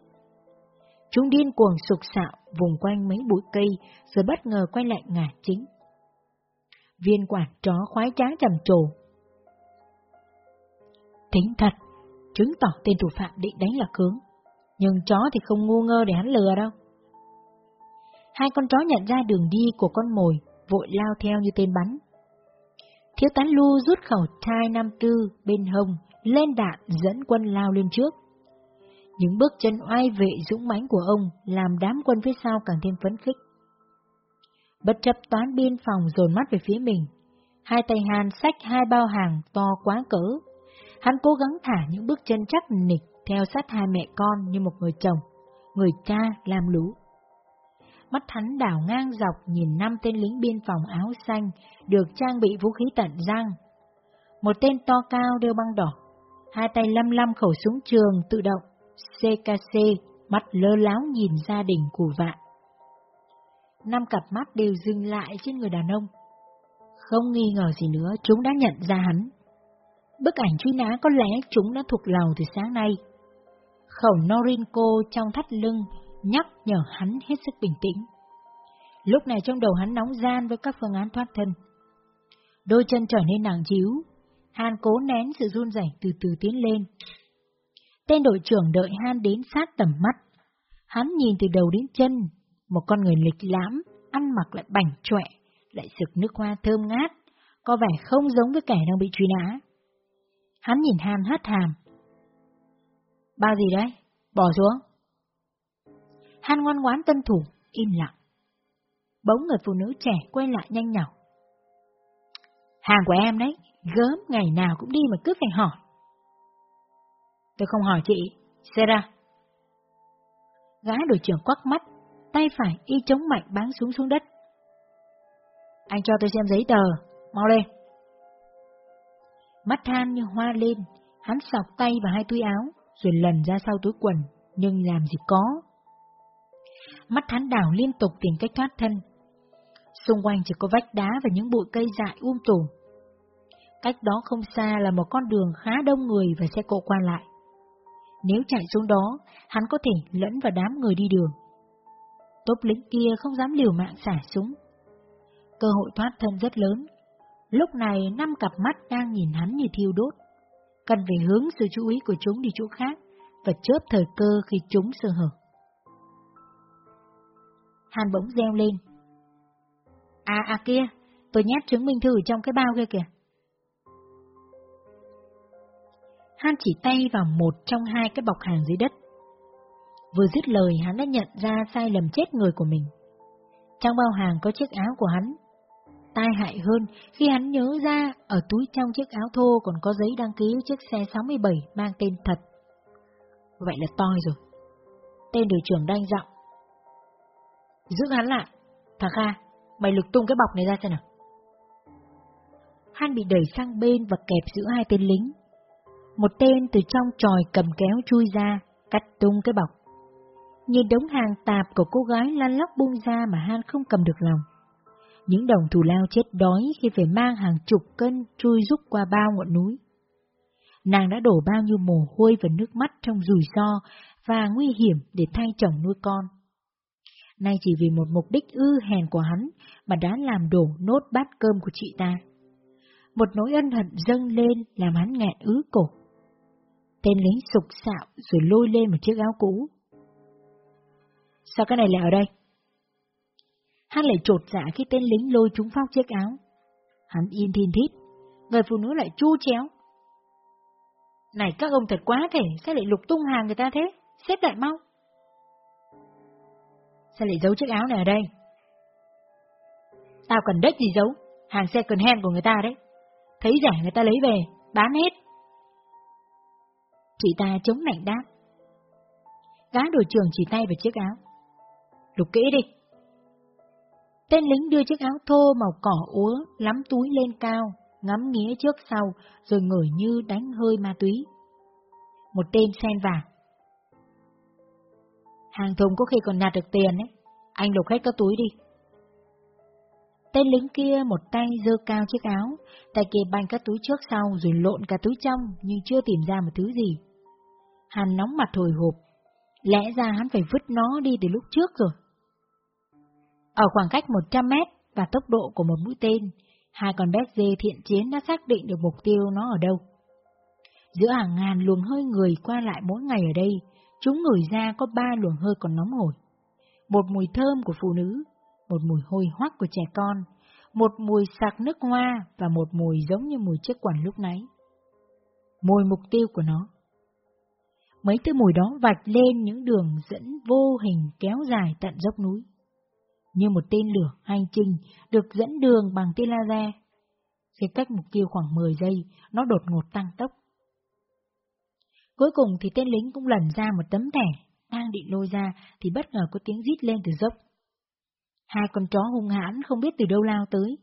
Chúng điên cuồng sục sạo vùng quanh mấy bụi cây rồi bất ngờ quay lại ngả chính. Viên quản chó khoái trá trầm trồ. Tính thật, chứng tỏ tên thủ phạm định đánh là cướng. Nhưng chó thì không ngu ngơ để hắn lừa đâu. Hai con chó nhận ra đường đi của con mồi, vội lao theo như tên bắn. Thiếu tán lu rút khẩu thai năm tư bên hông, lên đạn dẫn quân lao lên trước. Những bước chân oai vệ dũng mãnh của ông làm đám quân phía sau càng thêm phấn khích. Bất chấp toán biên phòng dồn mắt về phía mình, hai tay Hàn xách hai bao hàng to quá cỡ. Hắn cố gắng thả những bước chân chắc nịch theo sát hai mẹ con như một người chồng, người cha làm lũ. Mắt hắn đảo ngang dọc nhìn năm tên lính biên phòng áo xanh được trang bị vũ khí tận răng. Một tên to cao đeo băng đỏ, hai tay lăm lăm khẩu súng trường tự động, CKC, mắt lơ láo nhìn gia đình của vạn. Năm cặp mắt đều dừng lại trên người đàn ông. Không nghi ngờ gì nữa, chúng đã nhận ra hắn. Bức ảnh truy nã có lẽ chúng đã thuộc lầu từ sáng nay. Khẩu Norinco trong thắt lưng nhắc nhở hắn hết sức bình tĩnh. Lúc này trong đầu hắn nóng gian với các phương án thoát thân. Đôi chân trở nên nặng chiếu, Han cố nén sự run rẩy từ từ tiến lên. Tên đội trưởng đợi Han đến sát tầm mắt. Hắn nhìn từ đầu đến chân, một con người lịch lãm, ăn mặc lại bảnh trọe, lại sực nước hoa thơm ngát, có vẻ không giống với kẻ đang bị truy nã. Hắn nhìn Han hất hàm. Bao gì đấy? Bỏ xuống. Han ngoan ngoãn tân thủ, im lặng. Bỗng người phụ nữ trẻ quay lại nhanh nhỏ. Hàng của em đấy, gớm ngày nào cũng đi mà cứ phải hỏi. Tôi không hỏi chị, xe ra. Gã đội trưởng quắc mắt, tay phải y chống mạnh báng xuống xuống đất. Anh cho tôi xem giấy tờ, mau lên. Mắt than như hoa lên, hắn sọc tay vào hai túi áo, rồi lần ra sau túi quần, nhưng làm gì có. Mắt hắn đảo liên tục tìm cách thoát thân. Xung quanh chỉ có vách đá và những bụi cây dại um tùm. Cách đó không xa là một con đường khá đông người và xe cộ qua lại. Nếu chạy xuống đó, hắn có thể lẫn vào đám người đi đường. Tốp lính kia không dám liều mạng xả súng. Cơ hội thoát thân rất lớn. Lúc này năm cặp mắt đang nhìn hắn như thiêu đốt. Cần phải hướng sự chú ý của chúng đi chỗ khác và chớp thời cơ khi chúng sơ hở. Hàn bỗng reo lên. À à kia, tôi nhét chứng minh thư trong cái bao kia kìa. Han chỉ tay vào một trong hai cái bọc hàng dưới đất. Vừa dứt lời hắn đã nhận ra sai lầm chết người của mình. Trong bao hàng có chiếc áo của hắn. Tai hại hơn khi hắn nhớ ra ở túi trong chiếc áo thô còn có giấy đăng ký chiếc xe 67 mang tên thật. Vậy là toi rồi. Tên đội trưởng đanh giọng. Giữ hắn lại. Thằng Kha, mày lục tung cái bọc này ra xem nào. Han bị đẩy sang bên và kẹp giữa hai tên lính. Một tên từ trong tròi cầm kéo chui ra, cắt tung cái bọc. Nhìn đống hàng tạp của cô gái lăn lóc bung ra mà Han không cầm được lòng. Những đồng thù lao chết đói khi phải mang hàng chục cân chui rúc qua bao ngọn núi. Nàng đã đổ bao nhiêu mồ hôi và nước mắt trong rủi ro và nguy hiểm để thay chồng nuôi con. Nay chỉ vì một mục đích ư hèn của hắn mà đã làm đổ nốt bát cơm của chị ta. Một nỗi ân hận dâng lên làm hắn nghẹn ứ cổ. Tên lính sục sạo rồi lôi lên một chiếc áo cũ. Sao cái này lại ở đây? Hắn lại trột dạ khi tên lính lôi chúng phóc chiếc áo. Hắn yên thiên thít, người phụ nữ lại chu chéo. Này các ông thật quá thể, sao lại lục tung hàng người ta thế? Xếp lại mau. Sao lại giấu chiếc áo này ở đây? Tao cần đếch gì giấu, hàng xe cần hen của người ta đấy. Thấy rẻ người ta lấy về, bán hết. Chị ta chống nạnh đáp. Gã đội trưởng chỉ tay vào chiếc áo. Lục kỹ đi. Tên lính đưa chiếc áo thô màu cỏ úa lắm túi lên cao, ngắm nghía trước sau, rồi ngửi như đánh hơi ma túy. Một tên xen vào. Hàng thùng có khi còn nạt được tiền ấy, anh lục hết các túi đi. Tên lính kia một tay dơ cao chiếc áo, tay kia banh các túi trước sau rồi lộn cả túi trong nhưng chưa tìm ra một thứ gì. Hàn nóng mặt hồi hộp, lẽ ra hắn phải vứt nó đi từ lúc trước rồi. Ở khoảng cách 100 mét và tốc độ của một mũi tên, hai con bé dê thiện chiến đã xác định được mục tiêu nó ở đâu. Giữa hàng ngàn luồng hơi người qua lại mỗi ngày ở đây, chúng ngửi ra có ba luồng hơi còn nóng hổi. Một mùi thơm của phụ nữ, một mùi hôi hoắc của trẻ con, một mùi sạc nước hoa và một mùi giống như mùi chiếc quần lúc nãy. Mùi mục tiêu của nó. Mấy thứ mùi đó vạch lên những đường dẫn vô hình kéo dài tận dốc núi như một tên lửa hành trình được dẫn đường bằng tia laser. Khi cách mục tiêu khoảng 10 giây, nó đột ngột tăng tốc. Cuối cùng thì tên lính cũng lần ra một tấm thẻ, đang định lôi ra thì bất ngờ có tiếng rít lên từ dốc. Hai con chó hung hãn không biết từ đâu lao tới.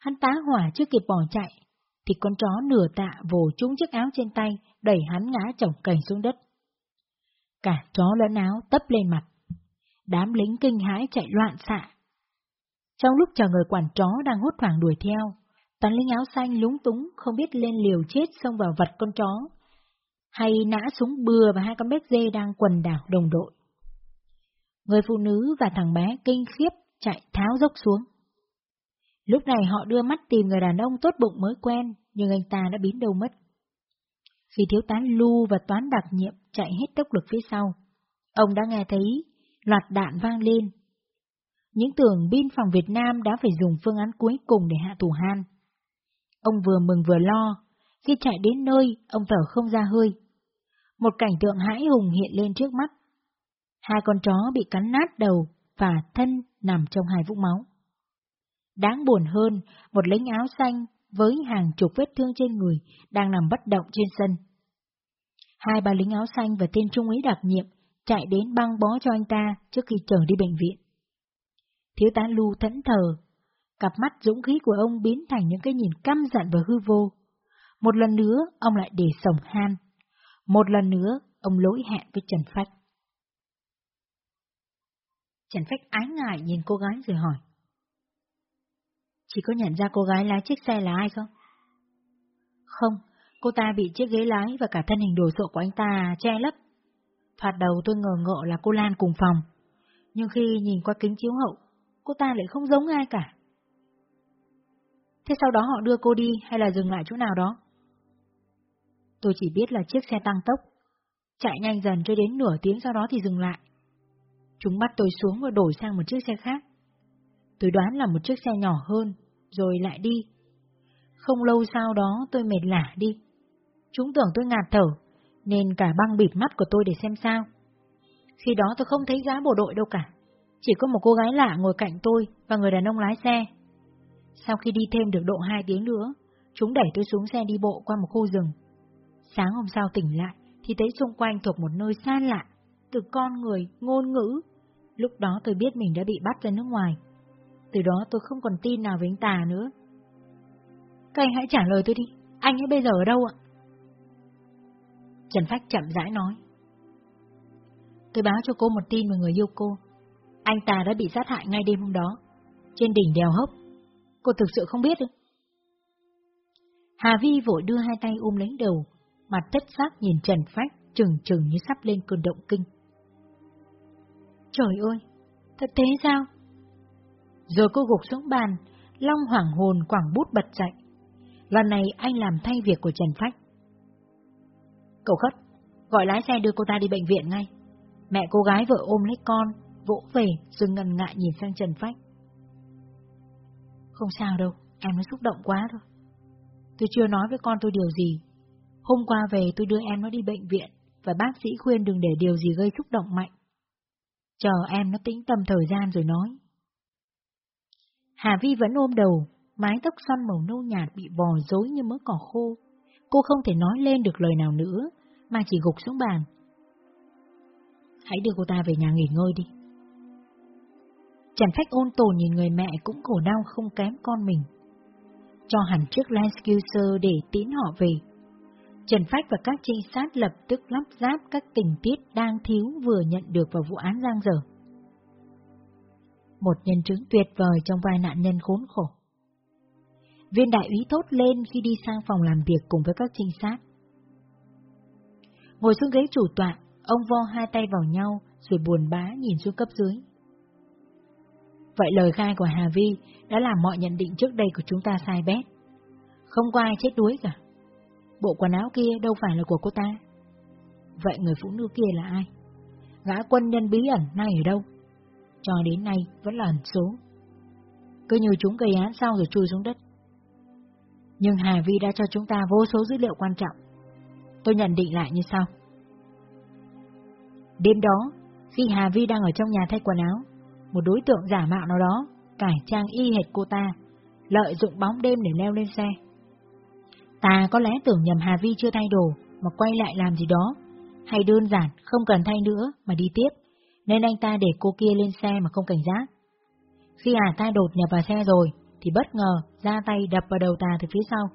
Hắn tá hỏa chưa kịp bỏ chạy, thì con chó nửa tạ vồ trúng chiếc áo trên tay, đẩy hắn ngã chồng cành xuống đất. Cả chó lẫn áo tấp lên mặt, đám lính kinh hãi chạy loạn xạ. Trong lúc chờ người quản chó đang hốt hoảng đuổi theo, toán lính áo xanh lúng túng không biết lên liều chết xông vào vật con chó, hay nã súng bừa và hai con béc dê đang quần đảo đồng đội. Người phụ nữ và thằng bé kinh khiếp chạy tháo dốc xuống. Lúc này họ đưa mắt tìm người đàn ông tốt bụng mới quen, nhưng anh ta đã biến đâu mất. Khi thiếu tá Lu và toán đặc nhiệm chạy hết tốc lực phía sau, ông đã nghe thấy loạt đạn vang lên. Những tưởng biên phòng Việt Nam đã phải dùng phương án cuối cùng để hạ thủ Han. Ông vừa mừng vừa lo, khi chạy đến nơi, ông thở không ra hơi. Một cảnh tượng hãi hùng hiện lên trước mắt. Hai con chó bị cắn nát đầu và thân nằm trong hai vũng máu. Đáng buồn hơn, một lính áo xanh với hàng chục vết thương trên người đang nằm bất động trên sân. Hai ba lính áo xanh và tên trung úy đặc nhiệm chạy đến băng bó cho anh ta trước khi trở đi bệnh viện. Thiếu tá Lu thẫn thờ, cặp mắt dũng khí của ông biến thành những cái nhìn căm giận và hư vô. Một lần nữa, ông lại để sổng han. Một lần nữa, ông lỗi hẹn với Trần Phách. Trần Phách ái ngại nhìn cô gái rồi hỏi. chỉ có nhận ra cô gái lái chiếc xe là ai không? Không, cô ta bị chiếc ghế lái và cả thân hình đồ sộ của anh ta che lấp. Thoạt đầu tôi ngờ ngợ là cô Lan cùng phòng, nhưng khi nhìn qua kính chiếu hậu, cô ta lại không giống ai cả. Thế sau đó họ đưa cô đi hay là dừng lại chỗ nào đó? Tôi chỉ biết là chiếc xe tăng tốc, chạy nhanh dần cho đến nửa tiếng sau đó thì dừng lại. Chúng bắt tôi xuống và đổi sang một chiếc xe khác. Tôi đoán là một chiếc xe nhỏ hơn, rồi lại đi. Không lâu sau đó tôi mệt lả đi. Chúng tưởng tôi ngạt thở, nên cả băng bịt mắt của tôi để xem sao. Khi đó tôi không thấy gã bộ đội đâu cả, chỉ có một cô gái lạ ngồi cạnh tôi và người đàn ông lái xe. Sau khi đi thêm được độ hai tiếng nữa, chúng đẩy tôi xuống xe đi bộ qua một khu rừng. Sáng hôm sau tỉnh lại, thì thấy xung quanh thuộc một nơi xa lạ, từ con người, ngôn ngữ. Lúc đó tôi biết mình đã bị bắt ra nước ngoài. Từ đó tôi không còn tin nào với anh Tà nữa. Các anh hãy trả lời tôi đi, anh ấy bây giờ ở đâu ạ? Trần Phách chậm rãi nói. Tôi báo cho cô một tin về người yêu cô. Anh ta đã bị sát hại ngay đêm hôm đó, trên đỉnh đèo hốc. Cô thực sự không biết ư? Hà Vi vội đưa hai tay ôm lấy đầu, mặt tất xác nhìn Trần Phách trừng trừng như sắp lên cơn động kinh. Trời ơi, thật thế sao? Rồi cô gục xuống bàn, Long hoảng hồn quảng bút bật dậy. Lần này anh làm thay việc của Trần Phách cầu khất, gọi lái xe đưa cô ta đi bệnh viện ngay. Mẹ cô gái vợ ôm lấy con, vỗ về rồi ngần ngại nhìn sang Trần Phách. Không sao đâu, em nó xúc động quá thôi. Tôi chưa nói với con tôi điều gì. Hôm qua về tôi đưa em nó đi bệnh viện, và bác sĩ khuyên đừng để điều gì gây xúc động mạnh. Chờ em nó tĩnh tâm thời gian rồi nói. Hà Vi vẫn ôm đầu, mái tóc xoăn màu nâu nhạt bị bò rối như mớ cỏ khô. Cô không thể nói lên được lời nào nữa, mà chỉ gục xuống bàn. Hãy đưa cô ta về nhà nghỉ ngơi đi. Trần Phách ôn tồn nhìn người mẹ cũng khổ đau không kém con mình. Cho hẳn chiếc Landscruiser để tín họ về. Trần Phách và các trinh sát lập tức lắp ráp các tình tiết đang thiếu vừa nhận được vào vụ án giang dở. Một nhân chứng tuyệt vời trong vai nạn nhân khốn khổ. Viên đại úy thốt lên khi đi sang phòng làm việc cùng với các trinh sát. Ngồi xuống ghế chủ tọa, ông vo hai tay vào nhau rồi buồn bã nhìn xuống cấp dưới. Vậy lời khai của Hà Vi đã làm mọi nhận định trước đây của chúng ta sai bét. Không có ai chết đuối cả. Bộ quần áo kia đâu phải là của cô ta. Vậy người phụ nữ kia là ai? Gã quân nhân bí ẩn nay ở đâu? Cho đến nay vẫn là ẩn số. Cứ như chúng gây án sau rồi chui xuống đất. Nhưng Hà Vi đã cho chúng ta vô số dữ liệu quan trọng. Tôi nhận định lại như sau. Đêm đó, khi Hà Vi đang ở trong nhà thay quần áo, một đối tượng giả mạo nào đó cải trang y hệt cô ta, lợi dụng bóng đêm để leo lên xe. Ta có lẽ tưởng nhầm Hà Vi chưa thay đồ mà quay lại làm gì đó, hay đơn giản không cần thay nữa mà đi tiếp, nên anh ta để cô kia lên xe mà không cảnh giác. Khi Hà ta đột nhập vào xe rồi, thì bất ngờ ra tay đập vào đầu ta từ phía sau.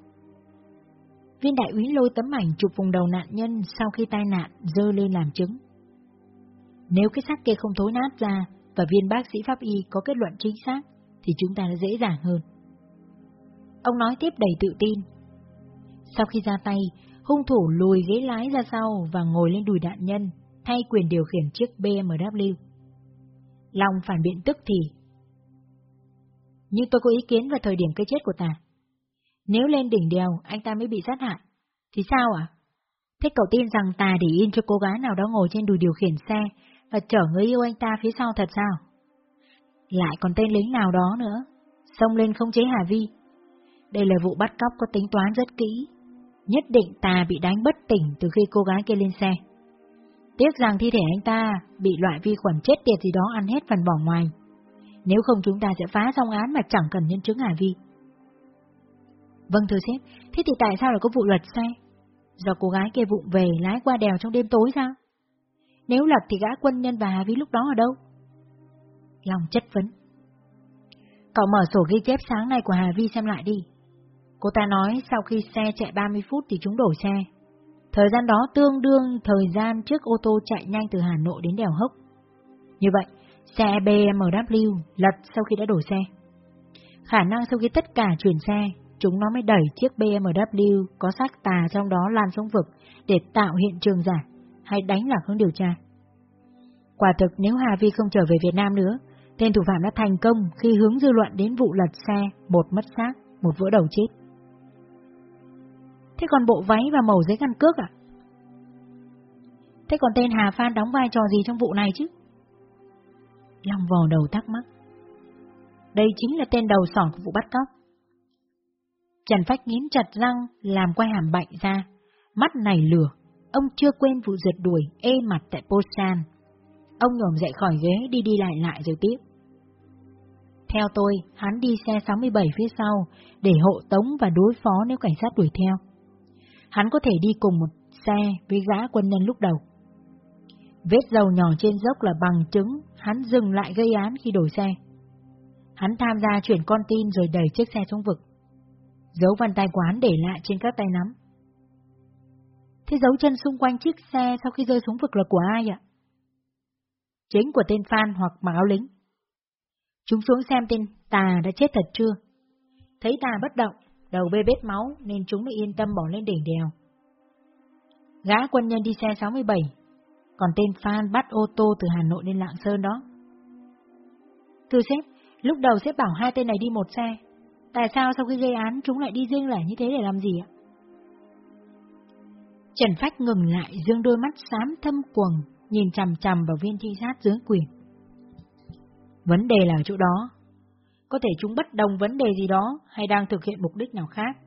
Viên đại úy lôi tấm ảnh chụp vùng đầu nạn nhân sau khi tai nạn dơ lên làm chứng. Nếu cái xác kia không thối nát ra và viên bác sĩ pháp y có kết luận chính xác, thì chúng ta đã dễ dàng hơn. Ông nói tiếp đầy tự tin. Sau khi ra tay, hung thủ lùi ghế lái ra sau và ngồi lên đùi nạn nhân, thay quyền điều khiển chiếc BMW. Long phản biện tức thì. Nhưng tôi có ý kiến về thời điểm cái chết của ta. Nếu lên đỉnh đèo, anh ta mới bị sát hại. Thì sao ạ? Thế cậu tin rằng ta để yên cho cô gái nào đó ngồi trên đùi điều khiển xe và chở người yêu anh ta phía sau thật sao? Lại còn tên lính nào đó nữa, xông lên không chế Hà Vi. Đây là vụ bắt cóc có tính toán rất kỹ, nhất định ta bị đánh bất tỉnh từ khi cô gái kia lên xe. Tiếc rằng thi thể anh ta bị loại vi khuẩn chết tiệt gì đó ăn hết phần bỏ ngoài. Nếu không chúng ta sẽ phá xong án mà chẳng cần nhân chứng Hà Vi. Vâng thưa sếp, thế thì tại sao lại có vụ lật xe? Do cô gái kia vụng về lái qua đèo trong đêm tối sao? Nếu lật thì gã quân nhân và Hà Vi lúc đó ở đâu? Long chất vấn. Cậu mở sổ ghi chép sáng nay của Hà Vi xem lại đi. Cô ta nói sau khi xe chạy 30 phút thì chúng đổi xe. Thời gian đó tương đương thời gian trước ô tô chạy nhanh từ Hà Nội đến đèo Hốc. Như vậy, xe BMW lật sau khi đã đổi xe. Khả năng sau khi tất cả chuyển xe, chúng nó mới đẩy chiếc BMW có xác tà trong đó lan xuống vực để tạo hiện trường giả hay đánh lạc hướng điều tra. Quả thực nếu Hà Vi không trở về Việt Nam nữa, tên thủ phạm đã thành công khi hướng dư luận đến vụ lật xe, một mất xác, một vỡ đầu chết. Thế còn bộ váy và màu giấy căn cước à? Thế còn tên Hà Phan đóng vai trò gì trong vụ này chứ? Long vò đầu thắc mắc. Đây chính là tên đầu sỏ của vụ bắt cóc. Trần Phách nghiến chặt răng, làm quay hàm bệnh ra. Mắt này lửa, ông chưa quên vụ rượt đuổi ê mặt tại Posan. Ông nhổm dậy khỏi ghế đi đi lại lại rồi tiếp. Theo tôi, hắn đi xe 67 phía sau để hộ tống và đối phó nếu cảnh sát đuổi theo. Hắn có thể đi cùng một xe với gã quân nhân lúc đầu. Vết dầu nhỏ trên dốc là bằng chứng hắn dừng lại gây án khi đổi xe. Hắn tham gia chuyển con tin rồi đẩy chiếc xe xuống vực. Dấu vân tay quán để lại trên các tay nắm. Thế dấu chân xung quanh chiếc xe sau khi rơi xuống vực là của ai ạ? Chính của tên Phan hoặc mặc áo lính. Chúng xuống xem tên Tà đã chết thật chưa? Thấy Tà bất động, đầu bê bết máu nên chúng mới yên tâm bỏ lên đỉnh đèo. Gã quân nhân đi xe 67, Còn tên Phan bắt ô tô từ Hà Nội lên Lạng Sơn đó. Thưa sếp, lúc đầu sếp bảo hai tên này đi một xe. Tại sao sau khi gây án chúng lại đi riêng lẻ như thế để làm gì ạ? Trần Phách ngừng lại dương đôi mắt xám thâm quầng, nhìn chằm chằm vào viên trinh sát dưới quyền. Vấn đề là ở chỗ đó. Có thể chúng bất đồng vấn đề gì đó hay đang thực hiện mục đích nào khác.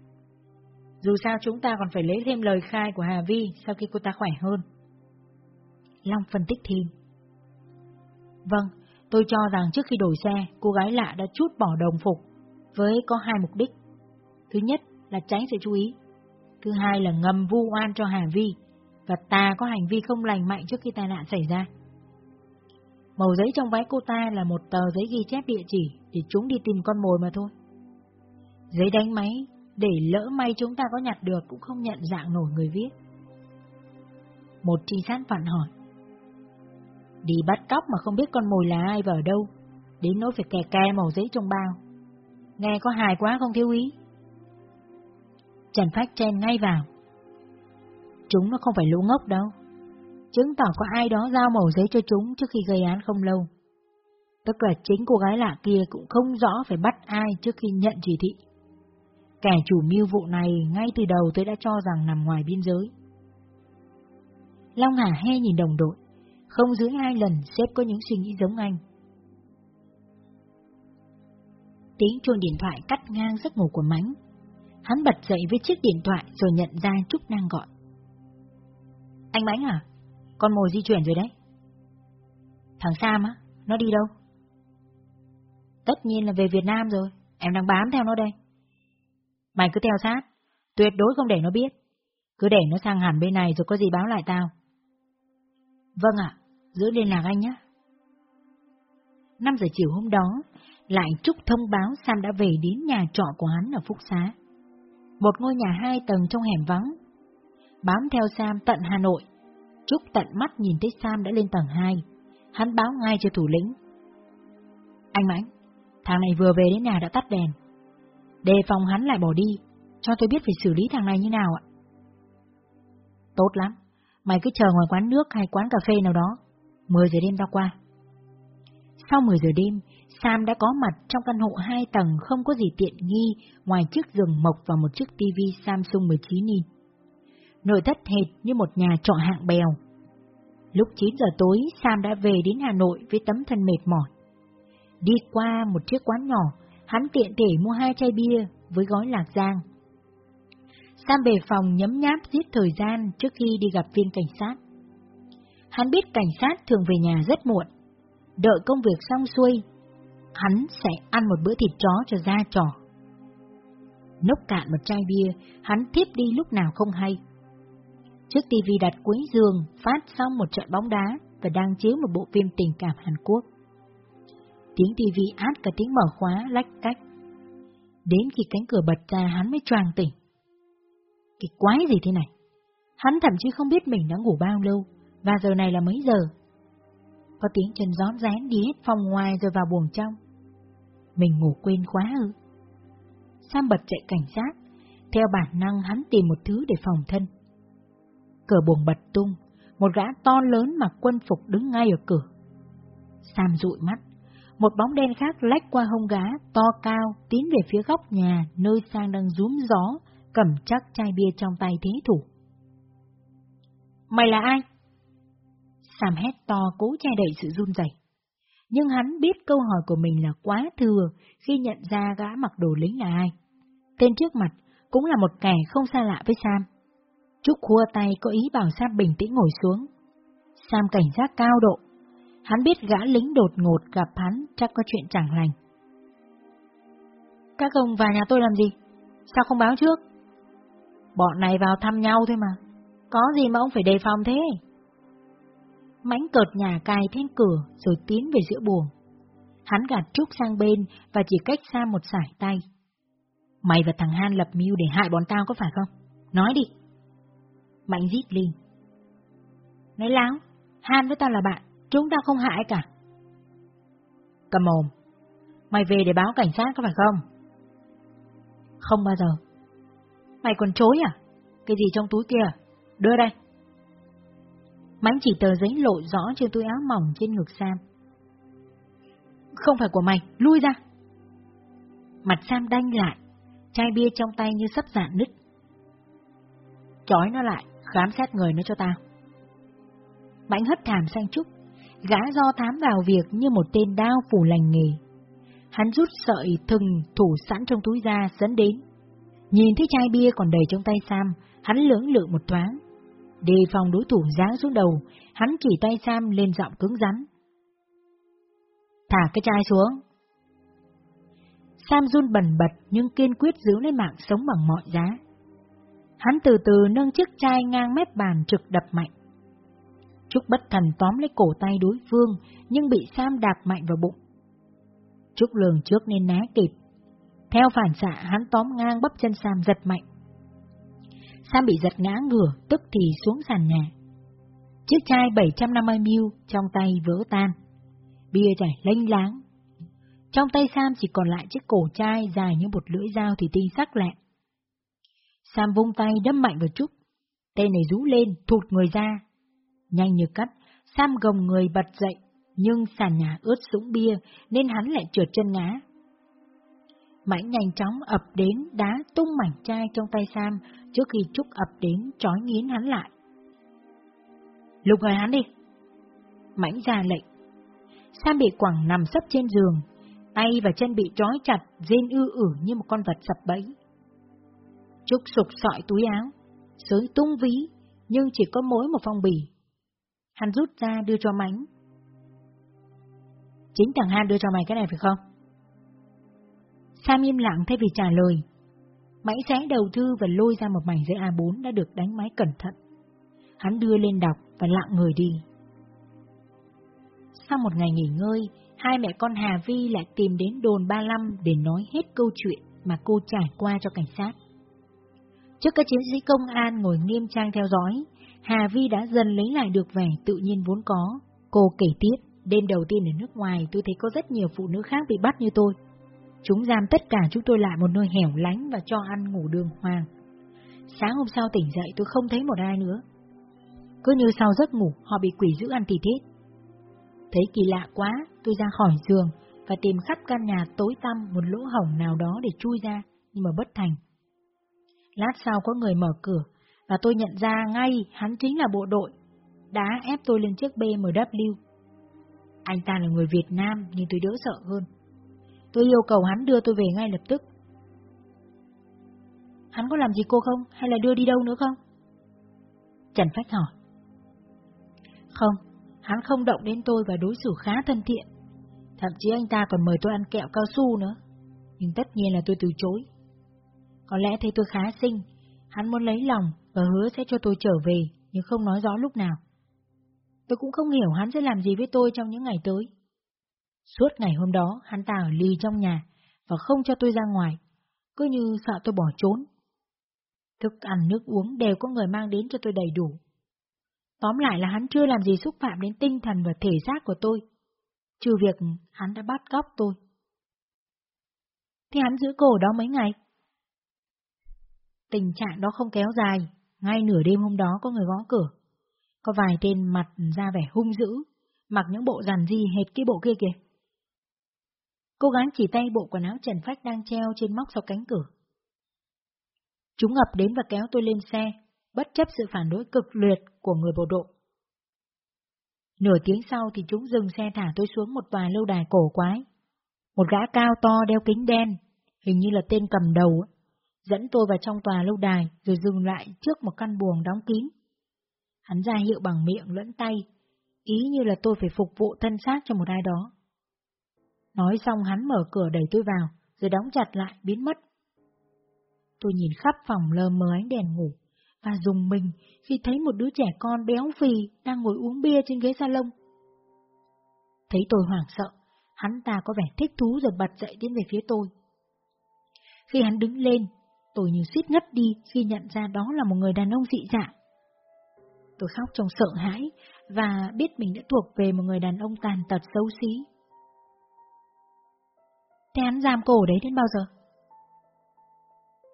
Dù sao chúng ta còn phải lấy thêm lời khai của Hà Vi sau khi cô ta khỏe hơn. Long phân tích thêm. Vâng, tôi cho rằng trước khi đổi xe, cô gái lạ đã chút bỏ đồng phục, với có hai mục đích. Thứ nhất là tránh sự chú ý. Thứ hai là ngầm vu oan cho Hà Vi, và ta có hành vi không lành mạnh trước khi tai nạn xảy ra. Màu giấy trong váy cô ta là một tờ giấy ghi chép địa chỉ để chúng đi tìm con mồi mà thôi. Giấy đánh máy, để lỡ may chúng ta có nhặt được cũng không nhận dạng nổi người viết. Một trinh sát phản hỏi. Đi bắt cóc mà không biết con mồi là ai và ở đâu, đến nỗi phải kè kè màu giấy trong bao. Nghe có hài quá không thiếu ý? Trần Phách chen ngay vào. Chúng nó không phải lũ ngốc đâu. Chứng tỏ có ai đó giao màu giấy cho chúng trước khi gây án không lâu. Tức là chính cô gái lạ kia cũng không rõ phải bắt ai trước khi nhận chỉ thị. Kẻ chủ mưu vụ này ngay từ đầu tôi đã cho rằng nằm ngoài biên giới. Long Hà he nhìn đồng đội, không dưới hai lần sếp có những suy nghĩ giống anh. Tiếng chuông điện thoại cắt ngang giấc ngủ của Mánh. Hắn bật dậy với chiếc điện thoại rồi nhận ra Trúc đang gọi. Anh Mánh à? Con mồi di chuyển rồi đấy. Thằng Sam á, nó đi đâu? Tất nhiên là về Việt Nam rồi, em đang bám theo nó đây. Mày cứ theo sát, tuyệt đối không để nó biết. Cứ để nó sang hẳn bên này rồi có gì báo lại tao. Vâng ạ, giữ liên lạc anh nhé. 5 giờ chiều hôm đó, lại Trúc thông báo Sam đã về đến nhà trọ của hắn ở Phúc Xá. Một ngôi nhà hai tầng trong hẻm vắng. Bám theo Sam tận Hà Nội, Trúc tận mắt nhìn thấy Sam đã lên tầng 2. Hắn báo ngay cho thủ lĩnh. Anh Mãnh, thằng này vừa về đến nhà đã tắt đèn. Đề phòng hắn lại bỏ đi, cho tôi biết phải xử lý thằng này như nào ạ. Tốt lắm, mày cứ chờ ngoài quán nước hay quán cà phê nào đó, 10 giờ đêm tao qua. Sau 10 giờ đêm, Sam đã có mặt trong căn hộ hai tầng không có gì tiện nghi ngoài chiếc giường mộc và một chiếc TV Samsung 19 inch. Nội thất hệt như một nhà trọ hạng bèo. Lúc 9 giờ tối, Sam đã về đến Hà Nội với tấm thân mệt mỏi. Đi qua một chiếc quán nhỏ, hắn tiện thể mua hai chai bia với gói lạc giang. Sam về phòng nhấm nháp giết thời gian trước khi đi gặp viên cảnh sát. Hắn biết cảnh sát thường về nhà rất muộn. Đợi công việc xong xuôi, hắn sẽ ăn một bữa thịt chó cho ra trò. Nốc cạn một chai bia, hắn tiếp đi lúc nào không hay. Trước tivi đặt cuối giường, phát xong một trận bóng đá và đang chiếu một bộ phim tình cảm Hàn Quốc. Tiếng tivi át cả tiếng mở khóa lách cách. Đến khi cánh cửa bật ra hắn mới choàng tỉnh. Cái quái gì thế này? Hắn thậm chí không biết mình đã ngủ bao lâu, và giờ này là mấy giờ. Có tiếng chân gión rén đi hết phòng ngoài rồi vào buồng trong. Mình ngủ quên quá ư? Sam bật chạy cảnh sát, theo bản năng hắn tìm một thứ để phòng thân. Cửa buồng bật tung, một gã to lớn mặc quân phục đứng ngay ở cửa. Sam dụi mắt, một bóng đen khác lách qua hông gá, to cao, tiến về phía góc nhà, nơi sang đang rúm gió, cầm chắc chai bia trong tay thế thủ. Mày là ai? Sam hét to cố che đậy sự run rẩy. Nhưng hắn biết câu hỏi của mình là quá thừa khi nhận ra gã mặc đồ lính là ai. Tên trước mặt cũng là một kẻ không xa lạ với Sam. Trúc khua tay có ý bảo Sam bình tĩnh ngồi xuống. Sam cảnh giác cao độ. Hắn biết gã lính đột ngột gặp hắn chắc có chuyện chẳng lành. Các ông vào nhà tôi làm gì? Sao không báo trước? Bọn này vào thăm nhau thôi mà. Có gì mà ông phải đề phòng thế? Mánh cợt nhà cài then cửa rồi tiến về giữa buồng. Hắn gạt Trúc sang bên và chỉ cách xa một sải tay. Mày và thằng Han lập mưu để hại bọn tao có phải không? Nói đi. Mạnh giết liền. Nói láo, Han với tao là bạn, chúng ta không hại cả. Cầm mồm, mày về để báo cảnh sát có phải không? Không bao giờ. Mày còn chối à? Cái gì trong túi kia? Đưa đây. Mánh chỉ tờ giấy lộ rõ trên túi áo mỏng trên ngực Sam. Không phải của mày, lui ra. Mặt Sam đanh lại, chai bia trong tay như sắp dạn nứt. Chói nó lại, khám xét người nó cho tao. Mãnh hất thảm sang Trúc, gã do thám vào việc như một tên đao phủ lành nghề. Hắn rút sợi thừng thủ sẵn trong túi ra dẫn đến. Nhìn thấy chai bia còn đầy trong tay Sam, hắn lưỡng lự một thoáng. Đề phòng đối thủ giáng xuống đầu, hắn chỉ tay Sam lên giọng cứng rắn. Thả cái chai xuống. Sam run bần bật nhưng kiên quyết giữ lấy mạng sống bằng mọi giá. Hắn từ từ nâng chiếc chai ngang mép bàn trực đập mạnh. Trúc bất thần tóm lấy cổ tay đối phương, nhưng bị Sam đạp mạnh vào bụng. Trúc lường trước nên né kịp. Theo phản xạ, hắn tóm ngang bắp chân Sam giật mạnh. Sam bị giật ngã ngửa, tức thì xuống sàn nhà. Chiếc chai 750ml trong tay vỡ tan. Bia chảy lênh láng. Trong tay Sam chỉ còn lại chiếc cổ chai dài như một lưỡi dao thì tinh sắc lẹ. Sam vung tay đâm mạnh vào Trúc. Tên này rú lên, thụt người ra. Nhanh như cắt, Sam gồng người bật dậy, nhưng sàn nhà ướt sũng bia nên hắn lại trượt chân ngã. Mảnh nhanh chóng ập đến đá tung mảnh chai trong tay Sam trước khi Trúc ập đến trói nghiến hắn lại. Lục người hắn đi. Mãnh ra lệnh. Sam bị quẳng nằm sấp trên giường, tay và chân bị trói chặt, rên ư ử như một con vật sập bẫy. Trúc sụp sọi túi áo, sới tung ví, nhưng chỉ có mỗi một phong bì. Hắn rút ra đưa cho Mãnh. Chính thằng Han đưa cho mày cái này phải không? Sam im lặng thay vì trả lời. Mãnh xé đầu thư và lôi ra một mảnh giấy A4 đã được đánh máy cẩn thận. Hắn đưa lên đọc và lặng người đi. Sau một ngày nghỉ ngơi, hai mẹ con Hà Vi lại tìm đến đồn 35 để nói hết câu chuyện mà cô trải qua cho cảnh sát. Trước các chiến sĩ công an ngồi nghiêm trang theo dõi, Hà Vi đã dần lấy lại được vẻ tự nhiên vốn có. Cô kể tiếp, đêm đầu tiên ở nước ngoài tôi thấy có rất nhiều phụ nữ khác bị bắt như tôi. Chúng giam tất cả chúng tôi lại một nơi hẻo lánh và cho ăn ngủ đường hoàng. Sáng hôm sau tỉnh dậy tôi không thấy một ai nữa. Cứ như sau giấc ngủ họ bị quỷ giữ ăn thịt hết. Thấy kỳ lạ quá, tôi ra khỏi giường và tìm khắp căn nhà tối tăm một lỗ hổng nào đó để chui ra, nhưng mà bất thành. Lát sau có người mở cửa, và tôi nhận ra ngay hắn chính là bộ đội, đã ép tôi lên chiếc BMW. Anh ta là người Việt Nam nhưng tôi đỡ sợ hơn. Tôi yêu cầu hắn đưa tôi về ngay lập tức. Hắn có làm gì cô không, hay là đưa đi đâu nữa không? Trần Phách hỏi. Không, hắn không động đến tôi và đối xử khá thân thiện. Thậm chí anh ta còn mời tôi ăn kẹo cao su nữa. Nhưng tất nhiên là tôi từ chối. Có lẽ thấy tôi khá xinh, hắn muốn lấy lòng và hứa sẽ cho tôi trở về, nhưng không nói rõ lúc nào. Tôi cũng không hiểu hắn sẽ làm gì với tôi trong những ngày tới. Suốt ngày hôm đó, hắn ta ở lì trong nhà và không cho tôi ra ngoài, cứ như sợ tôi bỏ trốn. Thức ăn nước uống đều có người mang đến cho tôi đầy đủ. Tóm lại là hắn chưa làm gì xúc phạm đến tinh thần và thể xác của tôi, trừ việc hắn đã bắt cóc tôi. Thì hắn giữ cổ đó mấy ngày? Tình trạng đó không kéo dài, ngay nửa đêm hôm đó có người gõ cửa. Có vài tên mặt ra vẻ hung dữ, mặc những bộ giàn di hệt cái bộ kia kìa. Cô gái chỉ tay bộ quần áo Trần Phách đang treo trên móc sau cánh cửa. Chúng ập đến và kéo tôi lên xe, bất chấp sự phản đối cực liệt của người bộ đội. Nửa tiếng sau thì chúng dừng xe thả tôi xuống một tòa lâu đài cổ quái. Một gã cao to đeo kính đen, hình như là tên cầm đầu, dẫn tôi vào trong tòa lâu đài rồi dừng lại trước một căn buồng đóng kín. Hắn ra hiệu bằng miệng lẫn tay, ý như là tôi phải phục vụ thân xác cho một ai đó. Nói xong hắn mở cửa đẩy tôi vào, rồi đóng chặt lại, biến mất. Tôi nhìn khắp phòng lơ mờ ánh đèn ngủ, và dùng mình khi thấy một đứa trẻ con béo phì đang ngồi uống bia trên ghế salon. Thấy tôi hoảng sợ, hắn ta có vẻ thích thú rồi bật dậy tiến về phía tôi. Khi hắn đứng lên, tôi như suýt ngất đi khi nhận ra đó là một người đàn ông dị dạng. Tôi khóc trong sợ hãi và biết mình đã thuộc về một người đàn ông tàn tật xấu xí. Thế hắn giam cổ đấy đến bao giờ?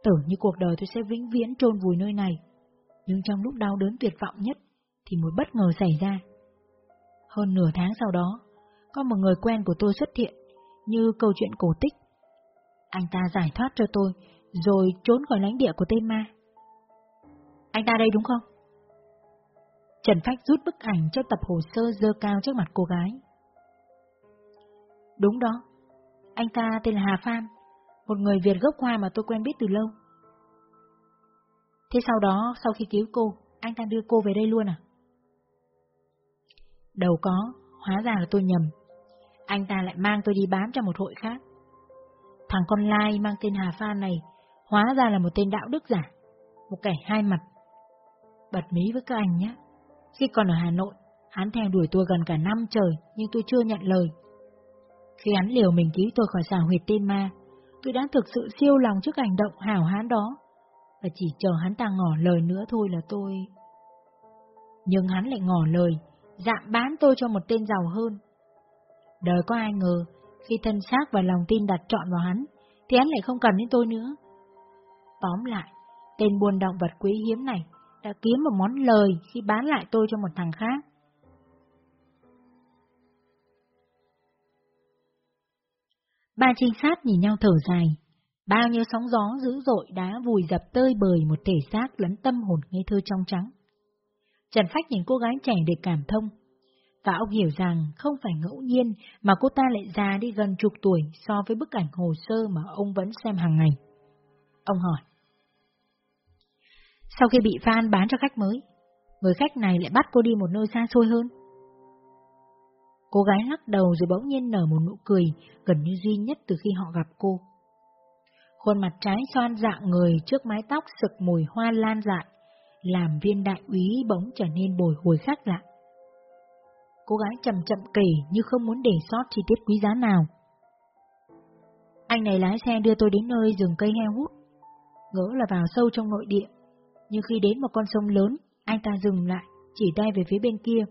Tưởng như cuộc đời tôi sẽ vĩnh viễn trôn vùi nơi này, nhưng trong lúc đau đớn tuyệt vọng nhất, thì một bất ngờ xảy ra. Hơn nửa tháng sau đó, có một người quen của tôi xuất hiện, như câu chuyện cổ tích. Anh ta giải thoát cho tôi, rồi trốn khỏi lãnh địa của tên ma. Anh ta đây đúng không? Trần Phách rút bức ảnh cho tập hồ sơ dơ cao trước mặt cô gái. Đúng đó, anh ta tên là Hà Phan, một người Việt gốc Hoa mà tôi quen biết từ lâu. Thế sau đó, sau khi cứu cô, anh ta đưa cô về đây luôn à? Đầu có, hóa ra là tôi nhầm. Anh ta lại mang tôi đi bám cho một hội khác. Thằng con lai mang tên Hà Phan này, hóa ra là một tên đạo đức giả, một kẻ hai mặt. Bật mí với các anh nhé. Khi còn ở Hà Nội, hắn theo đuổi tôi gần cả năm trời, nhưng tôi chưa nhận lời. Khi hắn liều mình cứu tôi khỏi xào huyệt tên ma, tôi đã thực sự siêu lòng trước hành động hảo hán đó, và chỉ chờ hắn ta ngỏ lời nữa thôi là tôi... Nhưng hắn lại ngỏ lời, dạm bán tôi cho một tên giàu hơn. Đời có ai ngờ, khi thân xác và lòng tin đặt trọn vào hắn, thì hắn lại không cần đến tôi nữa. Tóm lại, tên buôn động vật quý hiếm này đã kiếm một món lời khi bán lại tôi cho một thằng khác. Ba trinh sát nhìn nhau thở dài, bao nhiêu sóng gió dữ dội đã vùi dập tơi bời một thể xác lẫn tâm hồn ngây thơ trong trắng. Trần Phách nhìn cô gái trẻ để cảm thông, và ông hiểu rằng không phải ngẫu nhiên mà cô ta lại già đi gần chục tuổi so với bức ảnh hồ sơ mà ông vẫn xem hàng ngày. Ông hỏi. Sau khi bị Phan bán cho khách mới, người khách này lại bắt cô đi một nơi xa xôi hơn. Cô gái lắc đầu rồi bỗng nhiên nở một nụ cười gần như duy nhất từ khi họ gặp cô. Khuôn mặt trái xoan dạng người trước mái tóc sực mùi hoa lan dại, làm viên đại úy bỗng trở nên bồi hồi khác lạ. Cô gái chậm chậm kể như không muốn để sót chi tiết quý giá nào. Anh này lái xe đưa tôi đến nơi rừng cây heo hút, ngỡ là vào sâu trong nội địa, nhưng khi đến một con sông lớn, anh ta dừng lại, chỉ tay về phía bên kia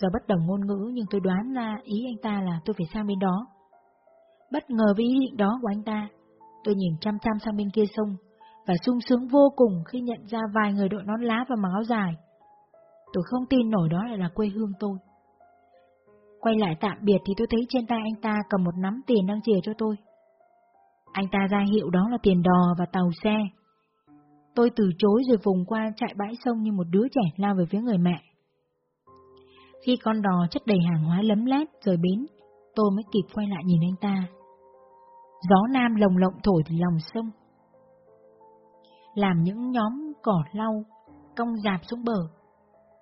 do bất đồng ngôn ngữ nhưng tôi đoán ra ý anh ta là tôi phải sang bên đó. Bất ngờ với ý định đó của anh ta, tôi nhìn chăm chăm sang bên kia sông, và sung sướng vô cùng khi nhận ra vài người đội nón lá và mặc áo dài. Tôi không tin nổi đó lại là quê hương tôi. Quay lại tạm biệt thì tôi thấy trên tay anh ta cầm một nắm tiền đang chìa cho tôi. Anh ta ra hiệu đó là tiền đò và tàu xe. Tôi từ chối rồi vùng qua chạy bãi sông như một đứa trẻ lao về phía người mẹ. Khi con đò chất đầy hàng hóa lấm lét rời bến, tôi mới kịp quay lại nhìn anh ta. Gió nam lồng lộng thổi từ lòng sông. Làm những nhóm cỏ lau, cong dạp xuống bờ.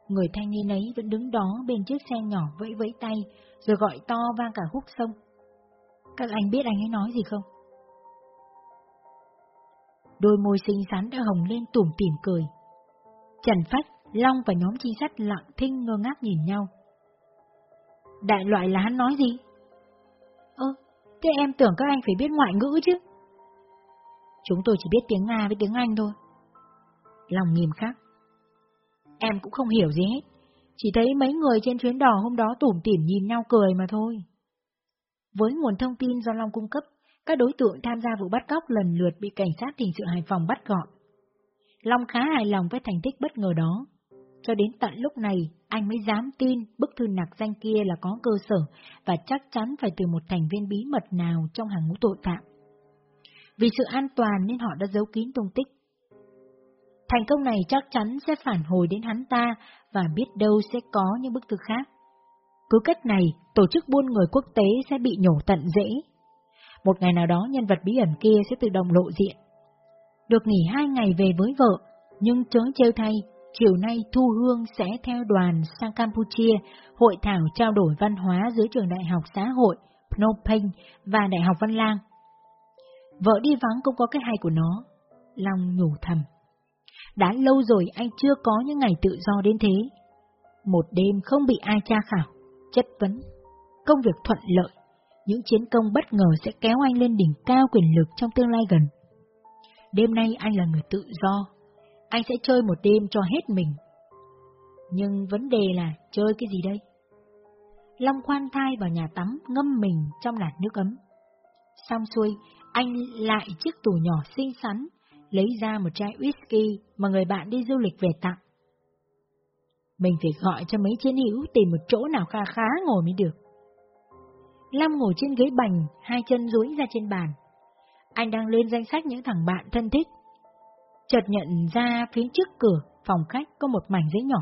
Người thanh niên ấy vẫn đứng đó bên chiếc xe nhỏ vẫy vẫy tay, rồi gọi to vang cả hút sông. Các anh biết anh ấy nói gì không? Đôi môi xinh xắn đã hồng lên tủm tỉm cười. Trần Phách, Long và nhóm trinh sát lặng thinh ngơ ngác nhìn nhau. Đại loại là hắn nói gì? Ơ, thế em tưởng các anh phải biết ngoại ngữ chứ? Chúng tôi chỉ biết tiếng Nga với tiếng Anh thôi. Lòng nghiêm khắc. Em cũng không hiểu gì hết, chỉ thấy mấy người trên chuyến đò hôm đó tủm tỉm nhìn nhau cười mà thôi. Với nguồn thông tin do Long cung cấp, các đối tượng tham gia vụ bắt cóc lần lượt bị cảnh sát hình sự Hải Phòng bắt gọn. Long khá hài lòng với thành tích bất ngờ đó. Cho đến tận lúc này, anh mới dám tin bức thư nạc danh kia là có cơ sở và chắc chắn phải từ một thành viên bí mật nào trong hàng ngũ tội phạm. Vì sự an toàn nên họ đã giấu kín tung tích. Thành công này chắc chắn sẽ phản hồi đến hắn ta và biết đâu sẽ có những bức thư khác. Cứ cách này, tổ chức buôn người quốc tế sẽ bị nhổ tận dễ. Một ngày nào đó nhân vật bí ẩn kia sẽ tự động lộ diện. Được nghỉ hai ngày về với vợ, nhưng chớ trêu thay, chiều nay Thu Hương sẽ theo đoàn sang Campuchia hội thảo trao đổi văn hóa giữa trường đại học xã hội Phnom Penh và đại học Văn Lang. Vợ đi vắng cũng có cái hay của nó, Long nhủ thầm. Đã lâu rồi anh chưa có những ngày tự do đến thế. Một đêm không bị ai tra khảo, chất vấn, công việc thuận lợi, những chiến công bất ngờ sẽ kéo anh lên đỉnh cao quyền lực trong tương lai gần. Đêm nay anh là người tự do, anh sẽ chơi một đêm cho hết mình. Nhưng vấn đề là chơi cái gì đây? Long khoan thai vào nhà tắm ngâm mình trong làn nước ấm. Xong xuôi, anh lại chiếc tủ nhỏ xinh xắn, lấy ra một chai whisky mà người bạn đi du lịch về tặng. Mình phải gọi cho mấy chiến hữu tìm một chỗ nào kha khá ngồi mới được. Lâm ngồi trên ghế bành, hai chân duỗi ra trên bàn. Anh đang lên danh sách những thằng bạn thân thích. Chợt nhận ra phía trước cửa phòng khách có một mảnh giấy nhỏ.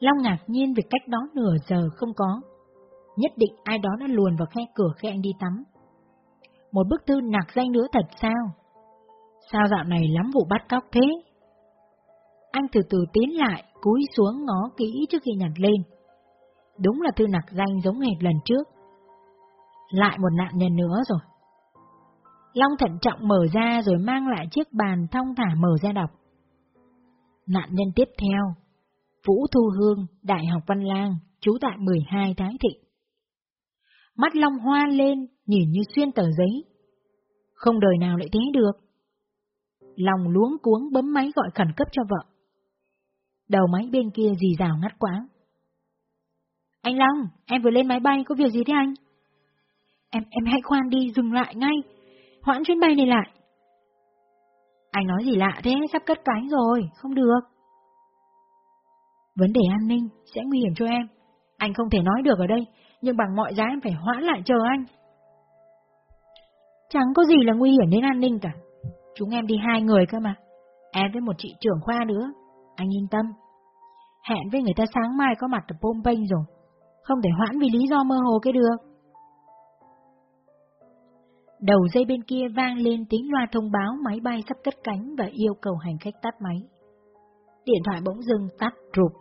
Long ngạc nhiên vì cách đó nửa giờ không có. Nhất định ai đó đã luồn vào khe cửa khi anh đi tắm. Một bức thư nạc danh nữa thật sao? Sao dạo này lắm vụ bắt cóc thế? Anh từ từ tiến lại, cúi xuống ngó kỹ trước khi nhặt lên. Đúng là thư nạc danh giống hệt lần trước. Lại một nạn nhân nữa rồi. Long thận trọng mở ra rồi mang lại chiếc bàn thong thả mở ra đọc. Nạn nhân tiếp theo, Vũ Thu Hương, Đại học Văn Lang, trú tại 12 Thái Thị. Mắt Long hoa lên, nhìn như xuyên tờ giấy. Không đời nào lại thế được. lòng luống cuống bấm máy gọi khẩn cấp cho vợ. Đầu máy bên kia dì rào ngắt quãng. Anh Long, em vừa lên máy bay, có việc gì thế anh? Em em hãy khoan đi, dừng lại ngay. Hoãn chuyến bay này lại. Anh nói gì lạ thế, sắp cất cánh rồi, không được. Vấn đề an ninh sẽ nguy hiểm cho em. Anh không thể nói được ở đây, nhưng bằng mọi giá em phải hoãn lại chờ anh. Chẳng có gì là nguy hiểm đến an ninh cả. Chúng em đi hai người cơ mà. Em với một chị trưởng khoa nữa. Anh yên tâm. Hẹn với người ta sáng mai có mặt ở Pompey rồi. Không thể hoãn vì lý do mơ hồ cái được. Đầu dây bên kia vang lên tiếng loa thông báo máy bay sắp cất cánh và yêu cầu hành khách tắt máy. Điện thoại bỗng dưng tắt rụp.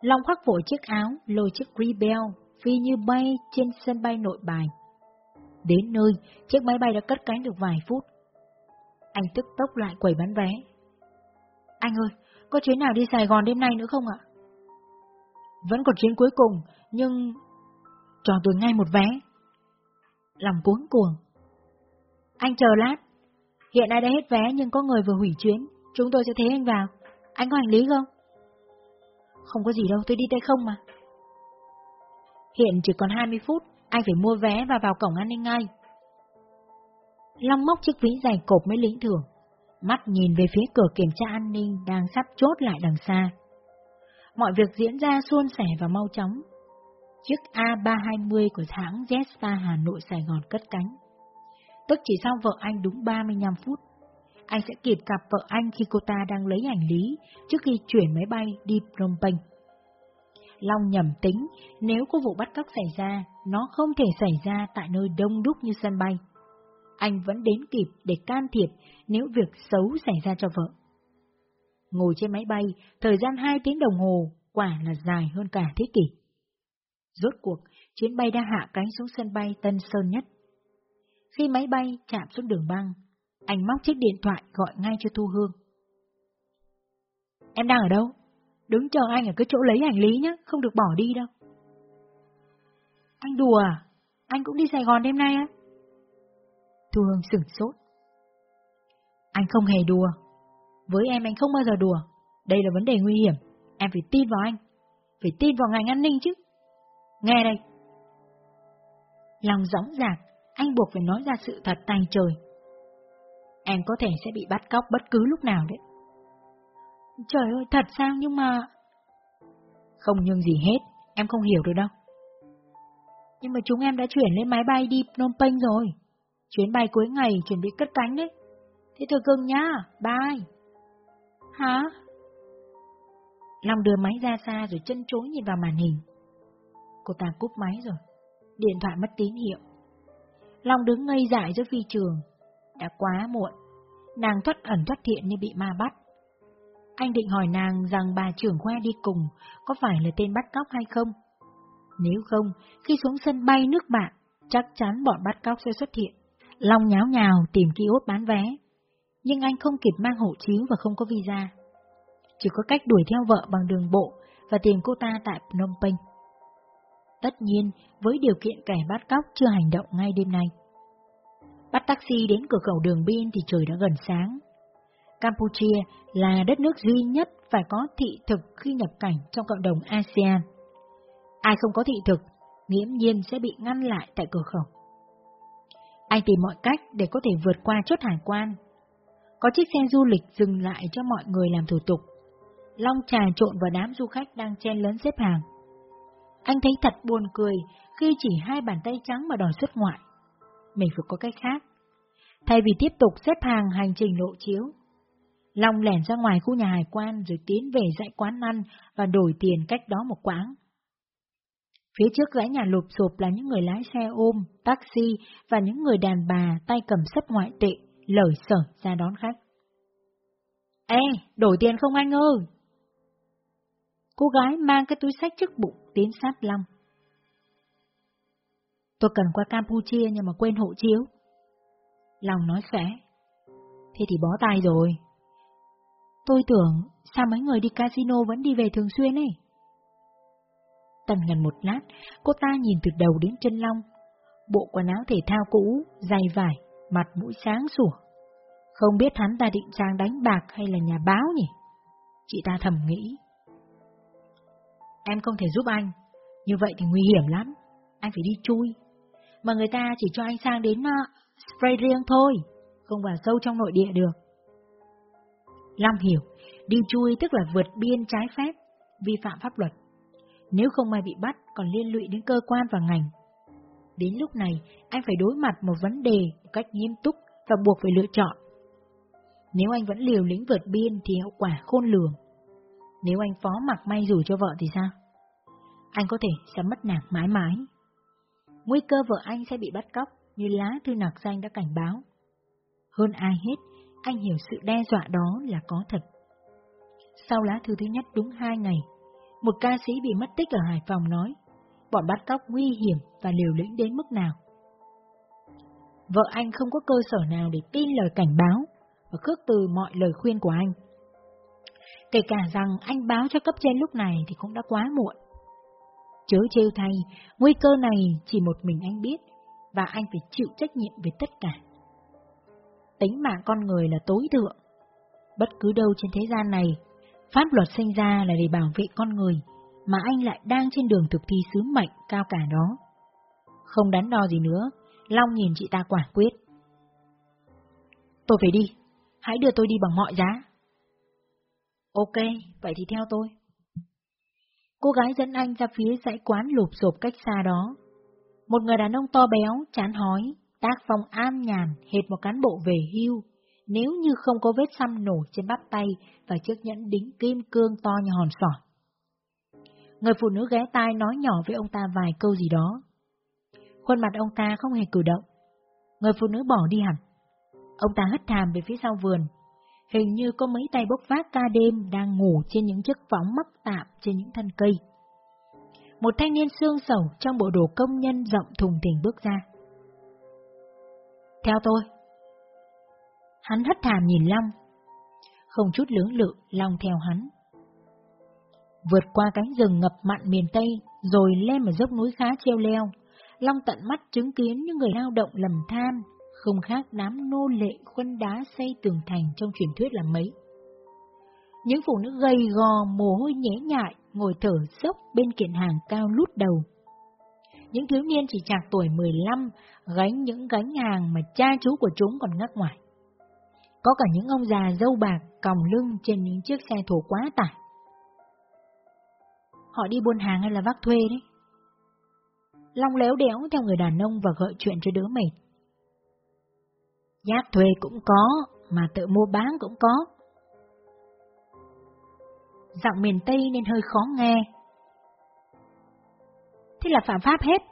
Long khoác vội chiếc áo, lôi chiếc Rebel, phi như bay trên sân bay nội bài. Đến nơi, chiếc máy bay đã cất cánh được vài phút. Anh tức tốc lại quầy bán vé. Anh ơi, có chuyến nào đi Sài Gòn đêm nay nữa không ạ? Vẫn còn chuyến cuối cùng, nhưng... Cho tôi ngay một vé. Lòng cuống cuồng. Anh chờ lát. Hiện nay đã hết vé nhưng có người vừa hủy chuyến. Chúng tôi sẽ thế anh vào. Anh có hành lý không? Không có gì đâu, tôi đi tay không mà. Hiện chỉ còn 20 phút, anh phải mua vé và vào cổng an ninh ngay. Long móc chiếc ví dày cộp mới lĩnh thưởng, mắt nhìn về phía cửa kiểm tra an ninh đang sắp chốt lại đằng xa. Mọi việc diễn ra suôn sẻ và mau chóng. Chiếc A320 của hãng Jetstar Hà Nội Sài Gòn cất cánh. Tức chỉ sau vợ anh đúng 35 phút, anh sẽ kịp gặp vợ anh khi cô ta đang lấy hành lý trước khi chuyển máy bay đi Phnom Penh. Long nhầm tính, nếu có vụ bắt cóc xảy ra, nó không thể xảy ra tại nơi đông đúc như sân bay. Anh vẫn đến kịp để can thiệp nếu việc xấu xảy ra cho vợ. Ngồi trên máy bay, thời gian 2 tiếng đồng hồ, quả là dài hơn cả thế kỷ. Rốt cuộc, chuyến bay đã hạ cánh xuống sân bay Tân Sơn Nhất. Khi máy bay chạm xuống đường băng, anh móc chiếc điện thoại gọi ngay cho Thu Hương. Em đang ở đâu? Đứng chờ anh ở cái chỗ lấy hành lý nhé, không được bỏ đi đâu. Anh đùa à? Anh cũng đi Sài Gòn đêm nay á? Thu Hương sửng sốt. Anh không hề đùa. Với em anh không bao giờ đùa. Đây là vấn đề nguy hiểm. Em phải tin vào anh. Phải tin vào ngành an ninh chứ. Nghe đây. Lòng gióng giạc, anh buộc phải nói ra sự thật tay trời. Em có thể sẽ bị bắt cóc bất cứ lúc nào đấy. Trời ơi, thật sao nhưng mà... Không nhưng gì hết, em không hiểu được đâu. Nhưng mà chúng em đã chuyển lên máy bay đi Phnom Penh rồi. Chuyến bay cuối ngày chuẩn bị cất cánh đấy. Thế thôi cưng nhá, bye. Hả? Long đưa máy ra xa rồi chân chối nhìn vào màn hình. Cô ta cúp máy rồi. Điện thoại mất tín hiệu. Long đứng ngây dại giữa phi trường. Đã quá muộn. Nàng thoát ẩn thoát thiện như bị ma bắt. Anh định hỏi nàng rằng bà trưởng khoa đi cùng có phải là tên bắt cóc hay không? Nếu không, khi xuống sân bay nước bạn, chắc chắn bọn bắt cóc sẽ xuất hiện. Long nháo nhào tìm ký ốt bán vé. Nhưng anh không kịp mang hộ chiếu và không có visa. Chỉ có cách đuổi theo vợ bằng đường bộ và tìm cô ta tại Phnom Penh. Tất nhiên, với điều kiện kẻ bắt cóc chưa hành động ngay đêm nay. Bắt taxi đến cửa khẩu đường biên thì trời đã gần sáng. Campuchia là đất nước duy nhất phải có thị thực khi nhập cảnh trong cộng đồng ASEAN. Ai không có thị thực, nghiễm nhiên sẽ bị ngăn lại tại cửa khẩu. Anh tìm mọi cách để có thể vượt qua chốt hải quan. Có chiếc xe du lịch dừng lại cho mọi người làm thủ tục. Long trà trộn vào đám du khách đang chen lớn xếp hàng. Anh thấy thật buồn cười khi chỉ hai bàn tay trắng mà đòi xuất ngoại. Mình phải có cách khác. Thay vì tiếp tục xếp hàng hành trình lộ chiếu, Long lẻn ra ngoài khu nhà hải quan rồi tiến về dãy quán ăn và đổi tiền cách đó một quãng. Phía trước dãy nhà lụp sụp là những người lái xe ôm, taxi và những người đàn bà tay cầm sấp ngoại tệ, lởi sở ra đón khách. Ê, đổi tiền không anh ơi? Cô gái mang cái túi sách trước bụng tiến sát Long. Tôi cần qua Campuchia nhưng mà quên hộ chiếu. Long nói khẽ. Thế thì bó tay rồi. Tôi tưởng, sao mấy người đi casino vẫn đi về thường xuyên ấy? Tần ngần một lát, cô ta nhìn từ đầu đến chân Long. Bộ quần áo thể thao cũ, dày vải, mặt mũi sáng sủa. Không biết hắn ta định sang đánh bạc hay là nhà báo nhỉ? Chị ta thầm nghĩ. Em không thể giúp anh, như vậy thì nguy hiểm lắm. Anh phải đi chui. Mà người ta chỉ cho anh sang đến uh, spray riêng thôi, không vào sâu trong nội địa được. Long hiểu, đi chui tức là vượt biên trái phép, vi phạm pháp luật. Nếu không may bị bắt còn liên lụy đến cơ quan và ngành. Đến lúc này, anh phải đối mặt một vấn đề một cách nghiêm túc và buộc phải lựa chọn. Nếu anh vẫn liều lĩnh vượt biên thì hậu quả khôn lường. Nếu anh phó mặc may rủi cho vợ thì sao? Anh có thể sẽ mất nàng mãi mãi. Nguy cơ vợ anh sẽ bị bắt cóc như lá thư nạc danh đã cảnh báo. Hơn ai hết, anh hiểu sự đe dọa đó là có thật. Sau lá thư thứ nhất đúng hai ngày, một ca sĩ bị mất tích ở Hải Phòng nói, bọn bắt cóc nguy hiểm và liều lĩnh đến mức nào. Vợ anh không có cơ sở nào để tin lời cảnh báo và khước từ mọi lời khuyên của anh. Kể cả rằng anh báo cho cấp trên lúc này thì cũng đã quá muộn. Chớ trêu thay, nguy cơ này chỉ một mình anh biết, và anh phải chịu trách nhiệm về tất cả. Tính mạng con người là tối thượng. Bất cứ đâu trên thế gian này, pháp luật sinh ra là để bảo vệ con người, mà anh lại đang trên đường thực thi sứ mệnh cao cả đó. Không đắn đo gì nữa, Long nhìn chị ta quả quyết. Tôi phải đi, hãy đưa tôi đi bằng mọi giá. Ok, vậy thì theo tôi. Cô gái dẫn anh ra phía dãy quán lụp sụp cách xa đó. Một người đàn ông to béo, chán hói, tác phong an nhàn, hệt một cán bộ về hưu, nếu như không có vết xăm nổi trên bắp tay và chiếc nhẫn đính kim cương to như hòn sỏi. Người phụ nữ ghé tai nói nhỏ với ông ta vài câu gì đó. Khuôn mặt ông ta không hề cử động. Người phụ nữ bỏ đi hẳn. Ông ta hất thàm về phía sau vườn. Hình như có mấy tay bốc vác ca đêm đang ngủ trên những chiếc võng mắc tạm trên những thân cây. Một thanh niên xương sầu trong bộ đồ công nhân rộng thùng thình bước ra. Theo tôi. Hắn hất thàm nhìn Long. Không chút lưỡng lự, Long theo hắn. Vượt qua cánh rừng ngập mặn miền Tây, rồi lên một dốc núi khá treo leo, Long tận mắt chứng kiến những người lao động lầm than, không khác đám nô lệ khuân đá xây tường thành trong truyền thuyết là mấy. Những phụ nữ gầy gò, mồ hôi nhễ nhại, ngồi thở dốc bên kiện hàng cao lút đầu. Những thiếu niên chỉ chạc tuổi 15, gánh những gánh hàng mà cha chú của chúng còn ngắc ngoài. Có cả những ông già dâu bạc còng lưng trên những chiếc xe thổ quá tải. Họ đi buôn hàng hay là vác thuê đấy? Long léo đéo theo người đàn ông và gợi chuyện cho đứa mệt. Giác thuê cũng có, mà tự mua bán cũng có. Giọng miền Tây nên hơi khó nghe. Thế là phạm pháp hết,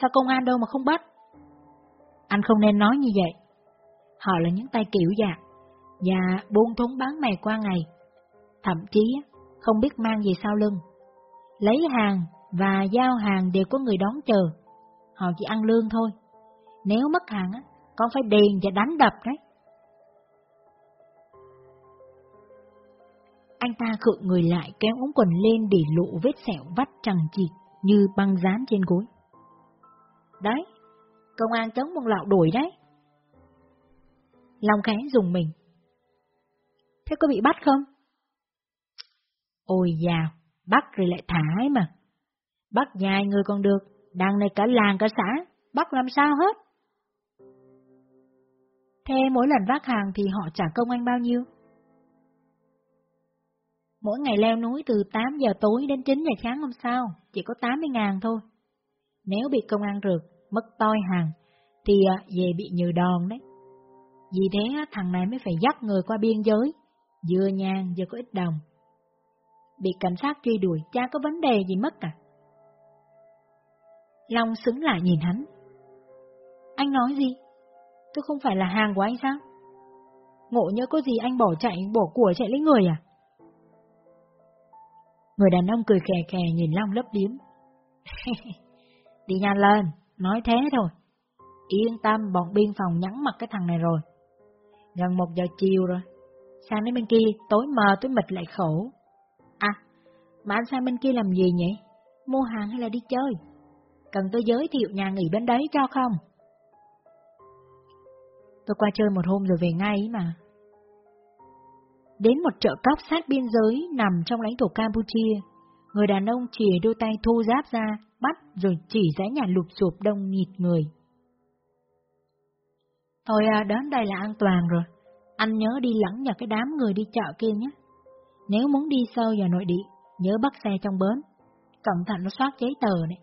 sao công an đâu mà không bắt? Anh không nên nói như vậy. Họ là những tay kiểu giặc, và buôn thúng bán mè qua ngày. Thậm chí không biết mang gì sau lưng. Lấy hàng và giao hàng đều có người đón chờ. Họ chỉ ăn lương thôi. Nếu mất hàng á, con phải đền và đánh đập đấy. Anh ta khựng người lại kéo ống quần lên để lộ vết sẹo vắt chẳng chịt như băng dán trên gối. Đấy, công an chống một lạo đuổi đấy. Long khánh dùng mình. Thế có bị bắt không? Ôi dào, bắt rồi lại thả ấy mà. Bắt dài người còn được, đằng này cả làng cả xã, bắt làm sao hết. Thế mỗi lần vác hàng thì họ trả công anh bao nhiêu? Mỗi ngày leo núi từ 8 giờ tối đến 9 giờ sáng hôm sau, chỉ có 80 ngàn thôi. Nếu bị công an rượt, mất toi hàng, thì à, về bị nhừ đòn đấy. Vì thế thằng này mới phải dắt người qua biên giới, vừa nhàn vừa có ít đồng. Bị cảnh sát truy đuổi, cha có vấn đề gì mất cả. Long xứng lại nhìn hắn. Anh nói gì? Tôi không phải là hàng của anh sao? Ngộ nhớ có gì anh bỏ chạy, bỏ của chạy lấy người à? Người đàn ông cười khè khè nhìn Long lấp điếm. Đi nhanh lên, nói thế thôi. Yên tâm, bọn biên phòng nhắn mặt cái thằng này rồi. Gần một giờ chiều rồi. Sang đến bên kia, tối mờ tối mịt lại khổ. À, mà anh sang bên kia làm gì nhỉ? Mua hàng hay là đi chơi? Cần tôi giới thiệu nhà nghỉ bên đấy cho không? Tôi qua chơi một hôm rồi về ngay mà. Đến một chợ cóc sát biên giới nằm trong lãnh thổ Campuchia, người đàn ông chìa đôi tay thu giáp ra, bắt rồi chỉ dãy nhà lụp sụp đông nghịt người. Thôi à, đến đây là an toàn rồi. Anh nhớ đi lẫn vào cái đám người đi chợ kia nhé. Nếu muốn đi sâu vào nội địa, nhớ bắt xe trong bến. Cẩn thận nó soát giấy tờ này.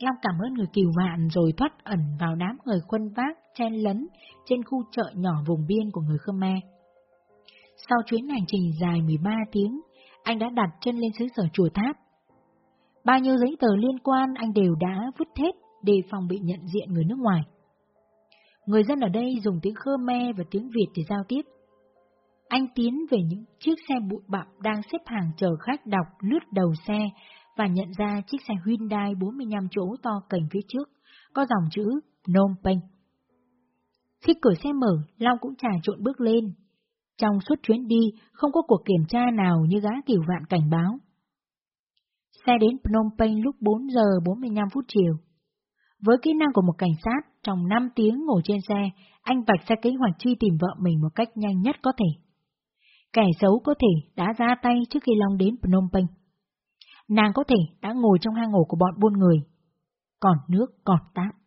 Long cảm ơn người kiều mạn rồi thoát ẩn vào đám người khuân vác, chen lấn trên khu chợ nhỏ vùng biên của người Khmer. Sau chuyến hành trình dài 13 tiếng, anh đã đặt chân lên xứ sở chùa tháp. Bao nhiêu giấy tờ liên quan anh đều đã vứt hết đề phòng bị nhận diện người nước ngoài. Người dân ở đây dùng tiếng Khmer và tiếng Việt để giao tiếp. Anh tiến về những chiếc xe bụi bặm đang xếp hàng chờ khách đọc lướt đầu xe và nhận ra chiếc xe Hyundai 45 chỗ to cành phía trước, có dòng chữ Phnom Penh. Khi cửa xe mở, Long cũng trà trộn bước lên. Trong suốt chuyến đi, không có cuộc kiểm tra nào như gã kiểu vạn cảnh báo. Xe đến Phnom Penh lúc 4 giờ 45 phút chiều. Với kỹ năng của một cảnh sát, trong 5 tiếng ngồi trên xe, anh vạch ra kế hoạch truy tìm vợ mình một cách nhanh nhất có thể. Kẻ xấu có thể đã ra tay trước khi Long đến Phnom Penh. Nàng có thể đã ngồi trong hang ổ của bọn buôn người. Còn nước còn tát.